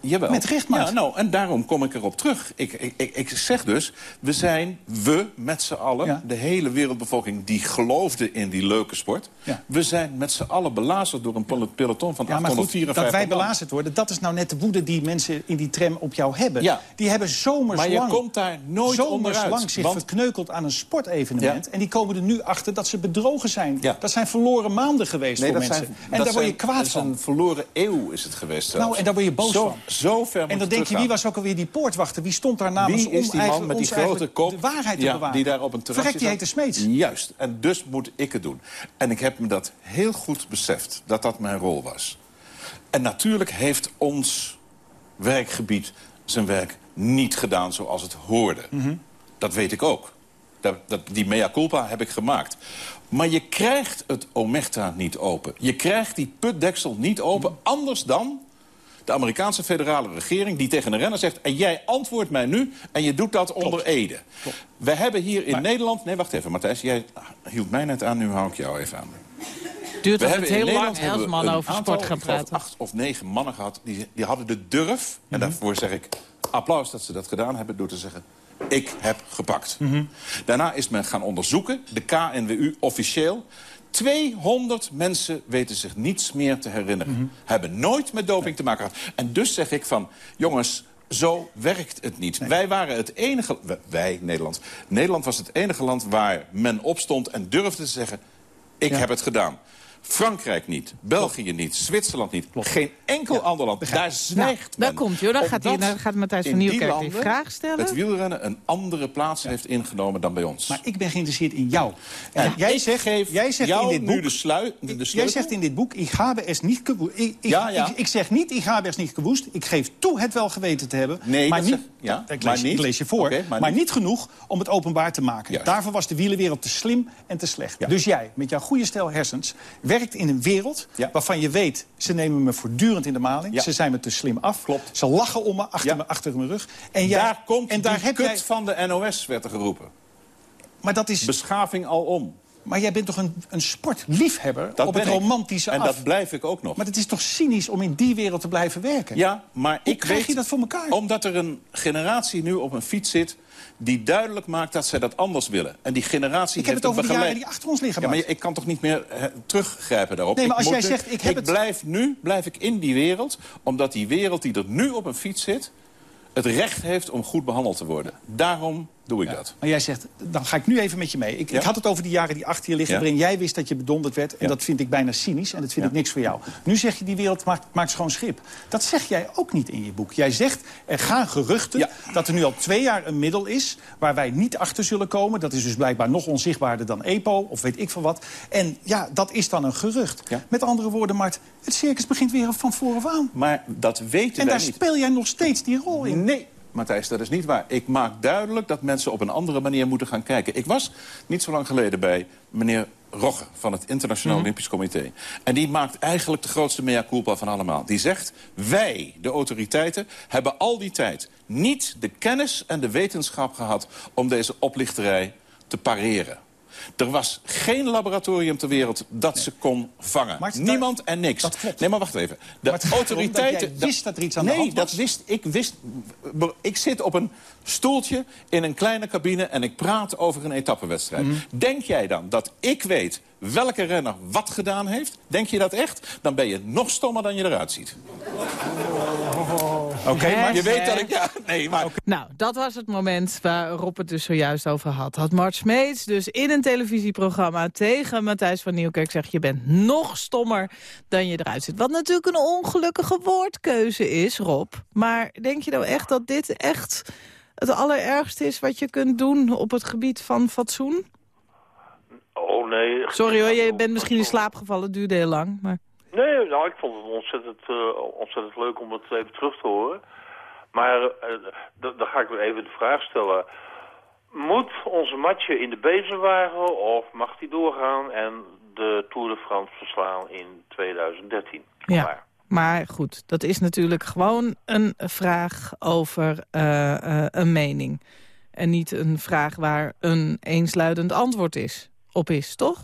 Jawel. Met rechtmaat. Ja, nou, en daarom kom ik erop terug. Ik, ik, ik, zeg dus, we zijn, we met z'n allen... de hele wereldbevolking die geloofde in die leuke sport... Ja. we zijn met z'n allen belazerd door een pel- peloton van Ja, maar goed, 854 dat wij belazerd worden, dat is nou net de woede die mensen in die tram op jou hebben. Ja. Die hebben zomers Maar je lang, komt daar nooit onderuit, lang zich want- verkneukeld aan een sportevenement. En die komen er nu achter dat ze bedrogen zijn. Ja. Dat zijn verloren maanden geweest Nee, voor dat mensen. zijn, en daar word je kwaad dat is van. een verloren eeuw is het geweest zelfs. Nou, en daar word je boos zo, van. Zo ver En dan denk je, wie was ook alweer die poortwachter? Wie stond daar namens Wie is die man met die grote kop? de waarheid te ja, bewaren? Die daar op een terrasje Verrek, die heette Smeets. Juist. En dus moet ik het doen. En ik heb me dat heel goed beseft, dat dat mijn rol was. En natuurlijk heeft ons werkgebied zijn werk niet gedaan zoals het hoorde. Mhm. Dat weet ik ook. Dat, dat, die mea culpa heb ik gemaakt. Maar je krijgt het omechta niet open. Je krijgt die putdeksel niet open, anders dan de Amerikaanse federale regering... die tegen een renner zegt, en jij antwoordt mij nu... en je doet dat onder Ede. We hebben hier in Nederland... Nee, wacht even, Matthijs. Jij hield mij net aan, nu hou ik jou even aan. Duurt We in heel lang Nederland als mannen een over aantal, sport gaan praten. acht of negen mannen gehad, die, die hadden de durf... en daarvoor zeg ik applaus dat ze dat gedaan hebben... door te zeggen, ik heb gepakt. Daarna is men gaan onderzoeken, de KNWU officieel... 200 mensen weten zich niets meer te herinneren. Hebben nooit met doping te maken gehad. En dus zeg ik van, jongens, zo werkt het niet. Wij waren het enige... Wij, Nederland. Nederland was het enige land waar men opstond en durfde te zeggen... ik Ja. heb het gedaan. Frankrijk niet, België niet, Zwitserland niet. Geen enkel ander land. Daar zwijgt Nou, daar komt hoor. Dan gaat hij- dan gaat Matthijs van die Nieuwkerk die landen vraag stellen. het wielrennen een andere plaats heeft ingenomen dan bij ons. Maar ik ben geïnteresseerd in jou. En jij zegt, jij zegt jou in dit boek, nu de, slui, de Jij zegt in dit boek, ik habe es niet gewoest. Ik, ik, Ja, ja. Ik, ik zeg niet, ik habe es niet gewoest. Ik geef toe het wel geweten te hebben. Nee, maar niet, zeg- ja, ik, lees, maar niet. ik lees je voor. Maar maar niet. niet. genoeg om het openbaar te maken. Juist. Daarvoor was de wielenwereld te slim en te slecht. Dus jij, met jouw goede stel hersens, werkt in een wereld... Ja. waarvan je weet, ze nemen me voortdurend in de maling. Ja. Ze zijn me te slim af. Klopt. Ze lachen om me achter, Ja. me, achter mijn rug. En jij, daar komt en daar heb kut jij, van de NOS, werd er geroepen. Maar dat is... Beschaving al om. Maar jij bent toch een, een sportliefhebber Dat op het ik. romantische En af. dat blijf ik ook nog. Maar het is toch cynisch om in die wereld te blijven werken? Ja, maar Hoe ik krijg weet... je dat voor elkaar? Omdat er een generatie nu op een fiets zit... die duidelijk maakt dat zij dat anders willen. En die generatie Ik heb heeft het over de begeleid- jaren die achter ons liggen. Ja, maar ik kan toch niet meer eh, teruggrijpen daarop? Nee, maar Ik als jij zegt, ik heb het- blijf nu blijf ik in die wereld... omdat die wereld die er nu op een fiets zit... het recht heeft om goed behandeld te worden. Daarom doe ik dat. Maar jij zegt, dan ga ik nu even met je mee. Ik, Ja? ik had het over die jaren die achter je liggen... Waarin jij wist dat je bedonderd werd. En dat vind ik bijna cynisch en dat vind ik niks voor jou. Nu zeg je, die wereld maakt, maakt schoon schip. Dat zeg jij ook niet in je boek. Jij zegt, er gaan geruchten dat er nu al twee jaar een middel is... waar wij niet achter zullen komen. Dat is dus blijkbaar nog onzichtbaarder dan EPO of weet ik veel wat. En ja, dat is dan een gerucht. Met andere woorden, Mart, het circus begint weer van vooraf aan. Maar dat weten En wij daar niet. speel jij nog steeds die rol in. Nee, Matthijs, dat is niet waar. Ik maak duidelijk dat mensen op een andere manier moeten gaan kijken. Ik was niet zo lang geleden bij meneer Rogge van het Internationaal Mhm. Olympisch Comité. En die maakt eigenlijk de grootste mea culpa van allemaal. Die zegt, wij, de autoriteiten, hebben al die tijd... niet de kennis en de wetenschap gehad om deze oplichterij te pareren. Er was geen laboratorium ter wereld dat ze kon vangen. Maar Niemand en niks. Dat klopt. Nee, maar wacht even. De Maar autoriteiten... wist dat er iets aan de nee, hand was. dat wist ik. Wist, ik zit op een stoeltje in een kleine cabine en ik praat over een etappenwedstrijd. Mhm. Denk jij dan dat ik weet welke renner wat gedaan heeft? Denk je dat echt? Dan ben je nog stommer dan je eruit ziet. Oké, maar Je weet dat ik... Ja, nee, maar... Nou, dat was het moment waar Rob het dus zojuist over had. Had Mart Smeets dus in een televisieprogramma tegen Matthijs van Nieuwkerk zegt... je bent nog stommer dan je eruit zit. Wat natuurlijk een ongelukkige woordkeuze is, Rob. Maar denk je nou echt dat dit echt het allerergste is... wat je kunt doen op het gebied van fatsoen? Oh nee. Sorry hoor, je bent misschien in slaap gevallen. Het duurde heel lang. Maar... Nee, nou, ik vond het ontzettend, eh, ontzettend leuk om het even terug te horen. Maar eh, dan ga ik weer even de vraag stellen. Moet onze matje in de bezemwagen of mag die doorgaan en de Tour de France verslaan in 2013? Ja. Maar goed, dat is natuurlijk gewoon een vraag over eh, eh, een mening. En niet een vraag waar een eensluidend antwoord is, op is, toch?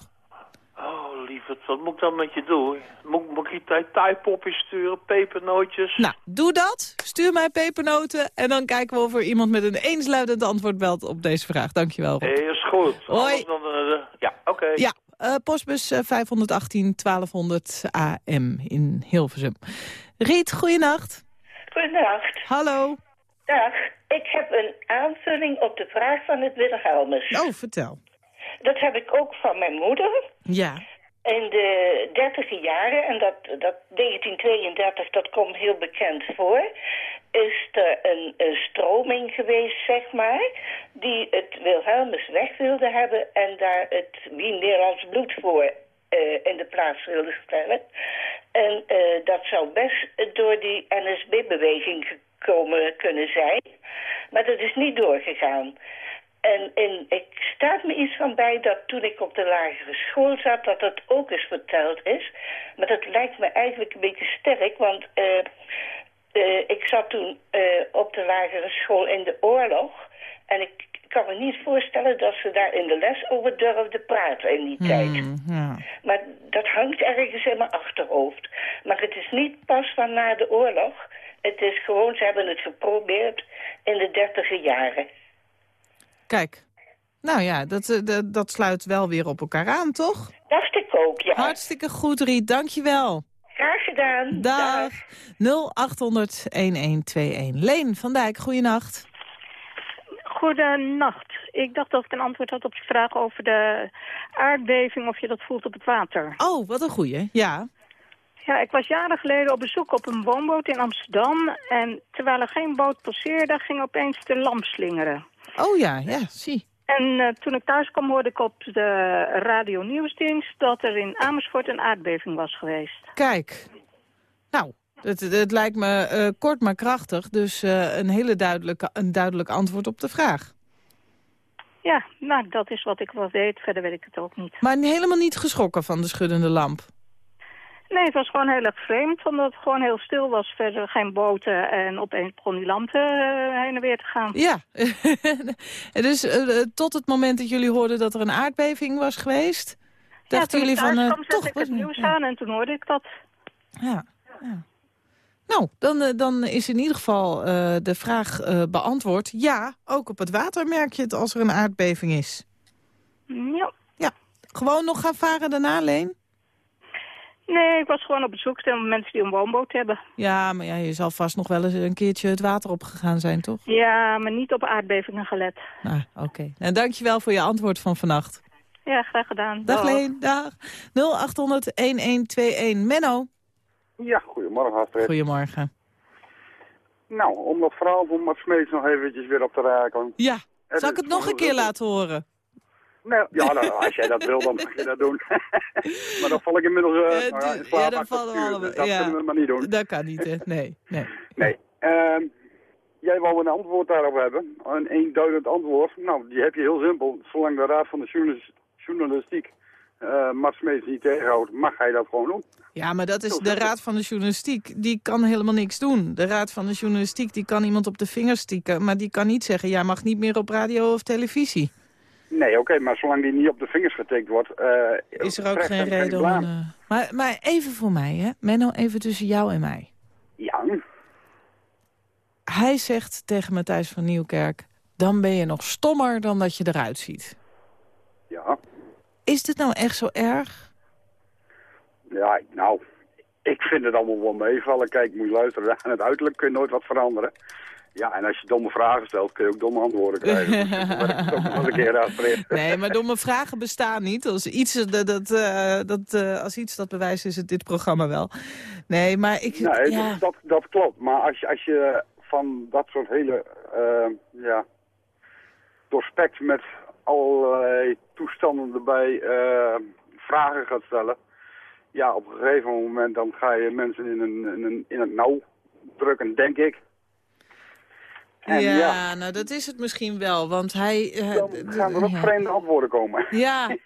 Oh, lieverd, wat moet ik dan met je doen? Moet, moet ik die taaipopjes sturen, pepernootjes. Nou, doe dat. Stuur mij pepernoten. En dan kijken we of er iemand met een eensluidend antwoord belt op deze vraag. Dankjewel, Rob. Hey, is goed. Hoi. Dan, eh, ja, oké. Ja, eh, postbus eh, 518 1200 AM in Hilversum. Riet, goeienacht. Goedenacht. Hallo. Dag. Ik heb een aanvulling op de vraag van het Wilhelmus. Oh, vertel. Dat heb ik ook van mijn moeder. Ja. In de dertiger jaren, en dat, dat 1932, dat komt heel bekend voor... is er een, stroming geweest, zeg maar... die het Wilhelmus weg wilde hebben... en daar het Wien Nederlands bloed voor eh, in de plaats wilde stellen. En eh, dat zou best door die NSB-beweging gekomen kunnen zijn. Maar dat is niet doorgegaan. En, en ik staat me iets van bij dat toen ik op de lagere school zat... dat dat ook eens verteld is. Maar dat lijkt me eigenlijk een beetje sterk, want... eh, eh, ik zat toen eh, op de lagere school in de oorlog. En ik kan me niet voorstellen dat ze daar in de les over durfden praten in die tijd. ja. Maar dat hangt ergens in mijn achterhoofd. Maar het is niet pas van na de oorlog. Het is gewoon, ze hebben het geprobeerd in de dertiger jaren. Kijk. Nou ja, dat, eh, dat, dat sluit wel weer op elkaar aan, toch? Dacht ik ook, ja. Hartstikke goed, Riet. Dankjewel. Graag gedaan. Dag. 0800-1121. Leen van Dijk, goeienacht. Goedenacht. Ik dacht dat ik een antwoord had op je vraag over de aardbeving, of je dat voelt op het water. Oh, wat een goeie. Ja. Ja, ik was jaren geleden op bezoek op een woonboot in Amsterdam. En terwijl er geen boot passeerde, ging opeens de lamp slingeren. Oh ja, ja, zie. En eh, toen ik thuis kwam hoorde ik op de radio nieuwsdienst dat er in Amersfoort een aardbeving was geweest. Kijk. Nou, het, het lijkt me eh, kort maar krachtig. Dus eh, een hele duidelijke, een duidelijk antwoord op de vraag. Ja, nou dat is wat ik wel weet. Verder weet ik het ook niet. Maar helemaal niet geschrokken van de schuddende lamp. Nee, het was gewoon heel erg vreemd, omdat het gewoon heel stil was. Verder geen boten en opeens begon die lamp eh, heen en weer te gaan. Ja, dus eh, tot het moment dat jullie hoorden dat er een aardbeving was geweest... Ja, dachten jullie van... eh, kwam, toch, ik het nieuws aan en toen hoorde ik dat. Ja, ja. Nou, dan, eh, dan is in ieder geval eh, de vraag eh, beantwoord. Ja, ook op het water merk je het als er een aardbeving is. Ja. Ja, gewoon nog gaan varen daarna, Leen? Nee, ik was gewoon op bezoek naar mensen die een woonboot hebben. Ja, maar ja, je zal vast nog wel eens een keertje het water opgegaan zijn, toch? Ja, maar niet op aardbevingen gelet. Nou, oké. En dankjewel voor je antwoord van vannacht. Ja, graag gedaan. Dag Leen, dag. 0800-1121. Menno. Ja, goedemorgen Astrid. Goedemorgen. Nou, om dat verhaal van Mart Smeets nog eventjes weer op te raken. Ja, Het zal ik het nog een keer laten horen? Nee, ja, nou, als jij dat wil, dan mag je dat doen. maar dan val ik inmiddels nou ja, in slaap ja, dan vallen we allemaal. dus Dat ja. kunnen we maar niet doen. Dat kan niet, hè? Nee, nee. Nee. Ehm, jij wou een antwoord daarop hebben. Een eenduidend antwoord. Nou, die heb je heel simpel. Zolang de Raad van de Journalis- Journalistiek Smeets niet tegenhoudt, mag hij dat gewoon doen. Ja, maar dat is de Raad van de Journalistiek. Die kan helemaal niks doen. De Raad van de Journalistiek die kan iemand op de vingers stikken... maar die kan niet zeggen, jij mag niet meer op radio of televisie. Nee, oké, maar zolang die niet op de vingers getikt wordt... eh, Is er ook geen reden om... eh, Maar, maar even voor mij, hè. Menno, even tussen jou en mij. Ja, Hij zegt tegen Matthijs van Nieuwkerk... dan ben je nog stommer dan dat je eruit ziet. ja. Is dit nou echt zo erg? Ja, nou, ik vind het allemaal wel meevallen. Kijk, moet je luisteren, aan het uiterlijk kun je nooit wat veranderen. Ja, en als je domme vragen stelt, kun je ook domme antwoorden krijgen. Dus dat een keer uit. Nee, maar domme vragen bestaan niet. Als iets dat, dat, eh, dat, eh, als iets dat bewijst is het dit programma wel. Nee, maar ik... Nee, ja. dat, dat, klopt. Maar als je, als je van dat soort hele, eh, ja, doorspekt met allerlei toestanden erbij eh, vragen gaat stellen. Ja, op een gegeven moment dan ga je mensen in, een, in, een, in het nauw drukken, denk ik. En ja, ja. nou dat is het misschien wel, want hij... eh, Dan gaan er ook ja. vreemde antwoorden komen. Ja.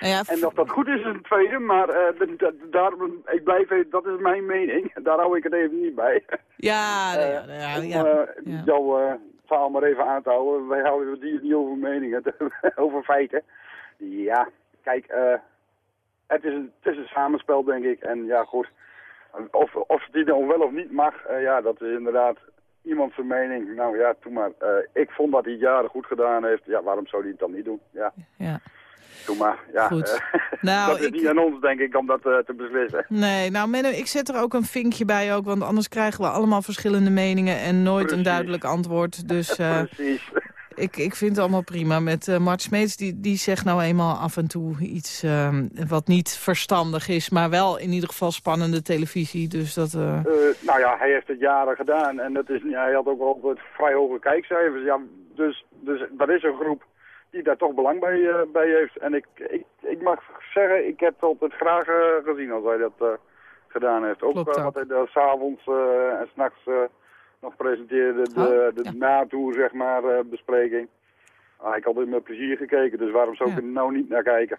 Nou ja, En of dat goed is, is een tweede, maar eh, d- d- daar, ik blijf even, dat is mijn mening. Daar hou ik het even niet bij. Ja, nou ja, Eh, nou om ja, eh, ja. jouw eh, verhaal maar even aan te houden. Wij houden het niet over meningen, over feiten. Ja, kijk, eh, het, is een, het is een samenspel, denk ik. En ja, goed, of, of die dan wel of niet mag, eh, ja, dat is inderdaad iemand zijn mening. Nou ja, toen maar. Eh, ik vond dat hij jaren goed gedaan heeft. Ja, waarom zou hij het dan niet doen? Ja. Ja. Doe maar. Ja, Goed. eh, Nou, dat is ik- niet aan ons, denk ik, om dat eh, te beslissen. Nee, nou Menno, ik zet er ook een vinkje bij ook, want anders krijgen we allemaal verschillende meningen en nooit een duidelijk antwoord. Dus Precies. Ik, ik vind het allemaal prima. Met eh Mart Smeets, die, die zegt nou eenmaal af en toe iets eh, wat niet verstandig is, maar wel in ieder geval spannende televisie. Dus dat... eh, Eh, nou ja, hij heeft het jaren gedaan en dat is, ja, hij had ook altijd vrij hoge kijkcijfers. Ja, dus, dus dat is een groep die daar toch belang bij, bij heeft. En ik, ik, ik mag zeggen, ik heb het altijd graag gezien als hij dat gedaan heeft. Ook wat hij daar s'avonds en s'nachts eh nog presenteerde, de, Oh, de natour, zeg maar, eh, bespreking. Ah, ik had altijd met plezier gekeken, dus waarom zou ik Ja. er nou niet naar kijken?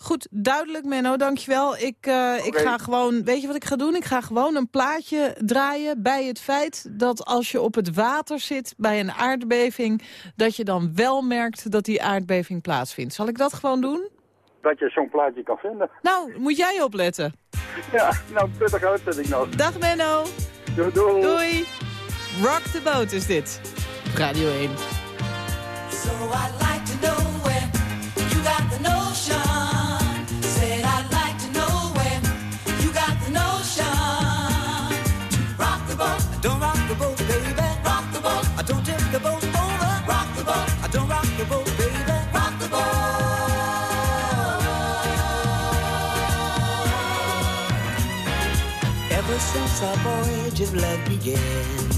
Goed, duidelijk Menno, dankjewel. Ik, eh, ik ga gewoon, weet je wat ik ga doen? Ik ga gewoon een plaatje draaien bij het feit dat als je op het water zit bij een aardbeving, dat je dan wel merkt dat die aardbeving plaatsvindt. Zal ik dat gewoon doen? Dat je zo'n plaatje kan vinden. Nou, moet jij opletten. Ja, nou, prettig uitzending nog. Dag Menno. Doei, doei. Doei. Rock the boat is dit. Radio 1. So I'd like to know where you got the notion. Said I'd like to know where you got the notion. Rock the boat, don't rock the boat, baby. Rock the boat, I don't tip the boat over. Rock the boat, I don't rock the boat, baby. Rock the boat. Ever since our voyage of love began.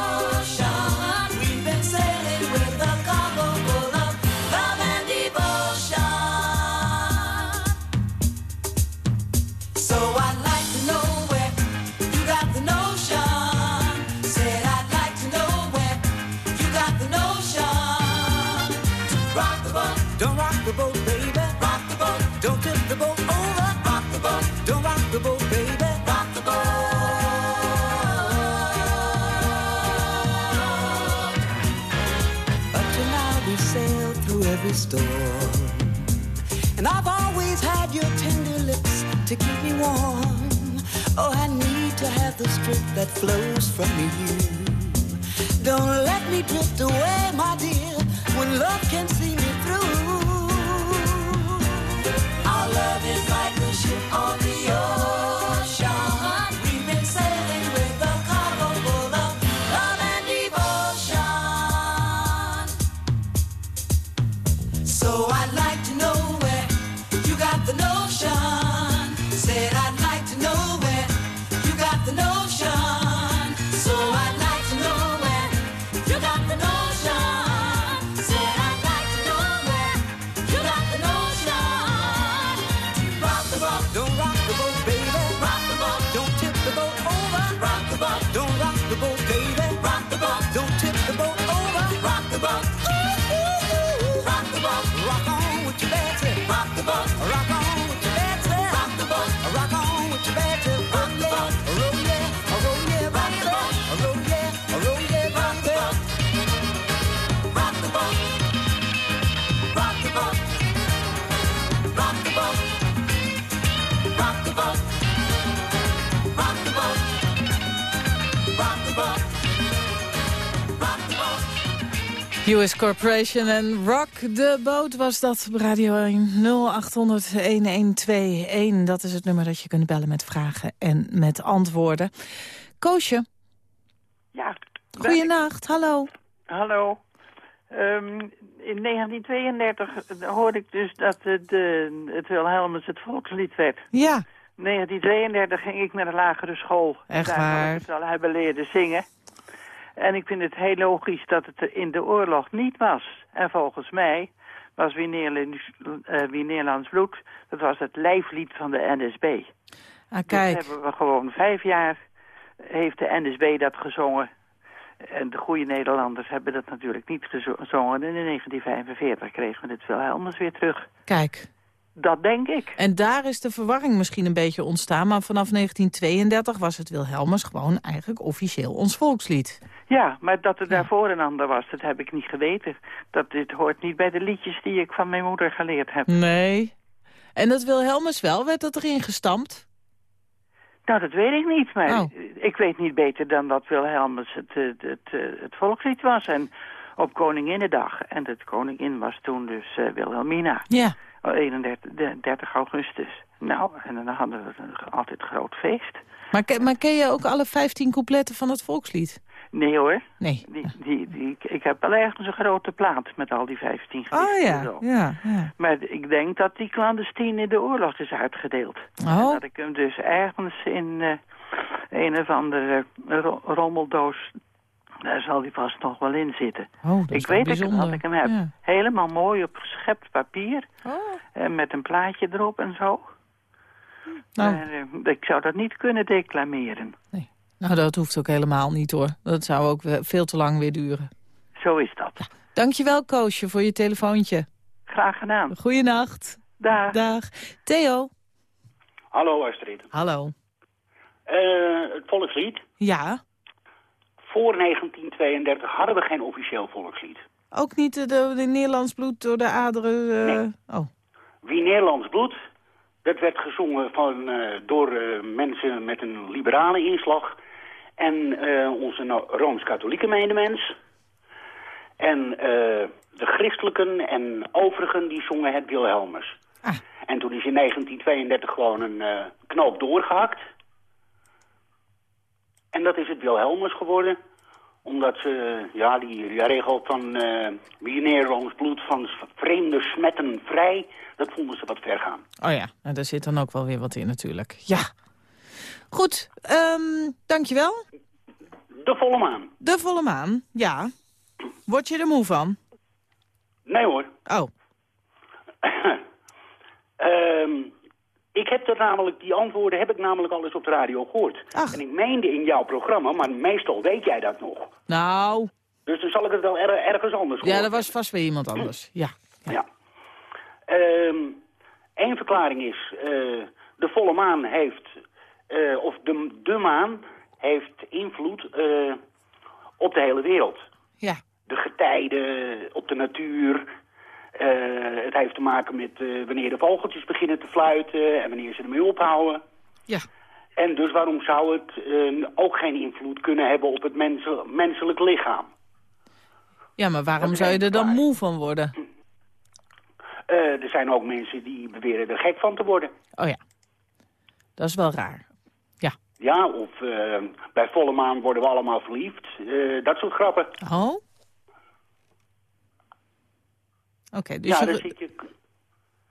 To keep me warm. Oh, I need to have the strength that flows from you. Don't let me drift away, my dear, when love can see me through. Our love is like a ship on US Corporation en Rock the Boat was dat Radio 1 0800-1121. Dat is het nummer dat je kunt bellen met vragen en met antwoorden. Koosje, Ja. goeienacht, hallo. Hallo. Ehm, in 1932 hoorde ik dus dat het, het Wilhelmus het volkslied werd. Ja. In 1932 ging ik naar de lagere school. Echt Daar waar? ik het al hebben leren zingen. En ik vind het heel logisch dat het er in de oorlog niet was. En volgens mij was Wie Nederlands, eh, Wie Nederlands bloed, dat was het lijflied van de NSB. Ah, Dat kijk. hebben we gewoon vijf jaar, heeft de NSB dat gezongen. En de goede Nederlanders hebben dat natuurlijk niet gezo- gezongen. En in 1945 kregen we het Wilhelmus weer terug. Kijk. Dat denk ik. En daar is de verwarring misschien een beetje ontstaan. Maar vanaf 1932 was het Wilhelmus gewoon eigenlijk officieel ons volkslied. Ja, maar dat er daarvoor een ander was, dat heb ik niet geweten. Dat dit hoort niet bij de liedjes die ik van mijn moeder geleerd heb. Nee. En dat Wilhelmus wel, werd dat erin gestampt? Nou, dat weet ik niet, maar Oh. ik weet niet beter dan dat Wilhelmus het, eh, het, het, het volkslied was. En op Koninginnedag, en de koningin was toen dus eh, Wilhelmina. Ja. Oh, 31, de- 30 augustus. Nou, en dan hadden we een- altijd groot feest. Maar, ken- maar ken je ook alle 15 coupletten van het volkslied? Nee hoor. Nee. Die, die, die, ik heb wel ergens een grote plaat met al die 15 gedichten. Oh ja, zo. ja, ja. Maar ik denk dat die clandestien in de oorlog is uitgedeeld. Oh. En dat ik hem dus ergens in eh, een of andere ro- rommeldoos... Daar zal die vast nog wel in zitten. Oh, ik weet bijzonder. dat ik hem heb. Ja. Helemaal mooi op geschept papier. Oh. eh, met een plaatje erop en zo. Nou. Maar, eh, ik zou dat niet kunnen declameren. Nou, dat hoeft ook helemaal niet hoor. Dat zou ook we- veel te lang weer duren. Zo is dat. Dankjewel, Koosje, voor je telefoontje. Graag gedaan. Goeienacht. Dag. Dag. Theo. Hallo Astrid. Hallo. Eh, het volkslied. Ja, Voor 1932 hadden we geen officieel volkslied. ook niet de, de, de Nederlands bloed door de aderen... eh, Oh, Wie Nederlands bloed, dat werd gezongen van, eh, door eh, mensen met een liberale inslag. En onze Rooms-Katholieke medemens. En de christelijken en overigen die zongen het Wilhelmus. En toen is in 1932 gewoon een knoop doorgehakt. En dat is het Wilhelmus geworden. Omdat ze, ja, die, die regel van eh wie Nederlands bloed van vreemde smetten vrij, dat vonden ze wat ver gaan. oh ja, nou, daar zit dan ook wel weer wat in natuurlijk. Ja. Goed, ehm, dankjewel. De volle maan. De volle maan, ja. Word je er moe van? Nee hoor. Oh. Ehm, ik heb er namelijk, die antwoorden heb ik namelijk al eens op de radio gehoord. En ik meende in jouw programma, maar meestal weet jij dat nog. Nou, Dus dan zal ik het wel er- ergens anders ja, dat was vast weer iemand anders. Ja. Ja. Eén verklaring is, eh, de volle maan heeft, eh, of de, de maan heeft invloed eh, op de hele wereld. Ja. De getijden, op de natuur. Eh, het heeft te maken met eh, wanneer de vogeltjes beginnen te fluiten en wanneer ze ermee ophouden. Ja. En dus waarom zou het eh, ook geen invloed kunnen hebben op het mense- menselijk lichaam? Ja, maar waarom Dat zou je er dan moe van worden? Er zijn ook mensen die beweren er gek van te worden. Oh ja, dat is wel raar. Ja, of eh, bij volle maan worden we allemaal verliefd. Dat soort grappen. Oh? Oké, dus ja, je- dan zit je, dan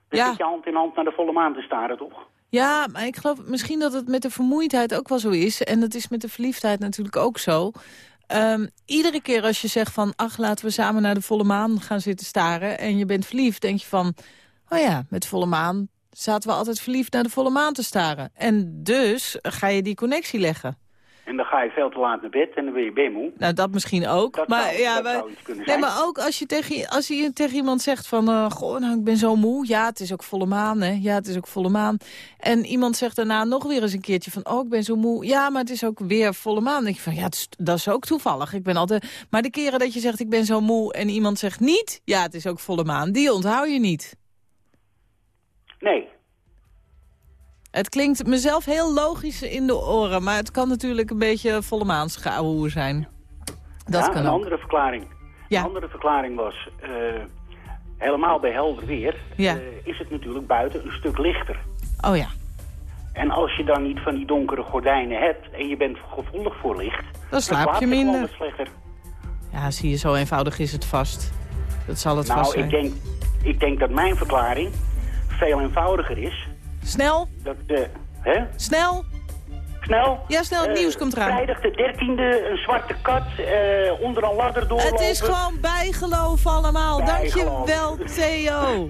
Ja. zit je hand in hand naar de volle maan te staren, toch? Ja, maar ik geloof misschien dat het met de vermoeidheid ook wel zo is. En dat is met de verliefdheid natuurlijk ook zo. Ehm, iedere keer als je zegt van... ach, laten we samen naar de volle maan gaan zitten staren... en je bent verliefd, denk je van... oh ja, met volle maan zaten we altijd verliefd naar de volle maan te staren. En dus ga je die connectie leggen. En dan ga je veel te laat naar bed en dan ben je benmoe. Nou, dat misschien ook. Dat maar, zou- ja, maar, nee, maar ook als je tegen, als je tegen iemand zegt van... eh, goh, nou, ik ben zo moe. Ja, het is ook volle maan, hè. Ja, het is ook volle maan. En iemand zegt daarna nog weer eens een keertje van... oh, ik ben zo moe. Ja, maar het is ook weer volle maan. Dan denk je van, ja, is, dat is ook toevallig. Ik ben altijd... Maar de keren dat je zegt, ik ben zo moe... en iemand zegt niet, ja, het is ook volle maan... die onthoud je niet. Nee. Het klinkt mezelf heel logisch in de oren... maar het kan natuurlijk een beetje volle maanschahoer zijn. Dat ja, kan een ook. andere verklaring. Een andere verklaring was, eh, helemaal bij helder weer, Ja. eh, is het natuurlijk buiten een stuk lichter. Oh ja. En als je dan niet van die donkere gordijnen hebt en je bent gevoelig voor licht... Dan slaap je minder. slechter. Ja, zie je, zo eenvoudig is het vast. Dat zal het vast Nou, zijn. ik denk, ik denk dat mijn verklaring veel eenvoudiger is. Snel, Dat de... Hè? snel. Snel? Ja, snel, het Eh, nieuws komt eraan. Vrijdag de 13e, een zwarte kat, eh, onder een ladder doorlopen. Het is gewoon bijgeloof allemaal. Bijgeloof. Dankjewel, Theo.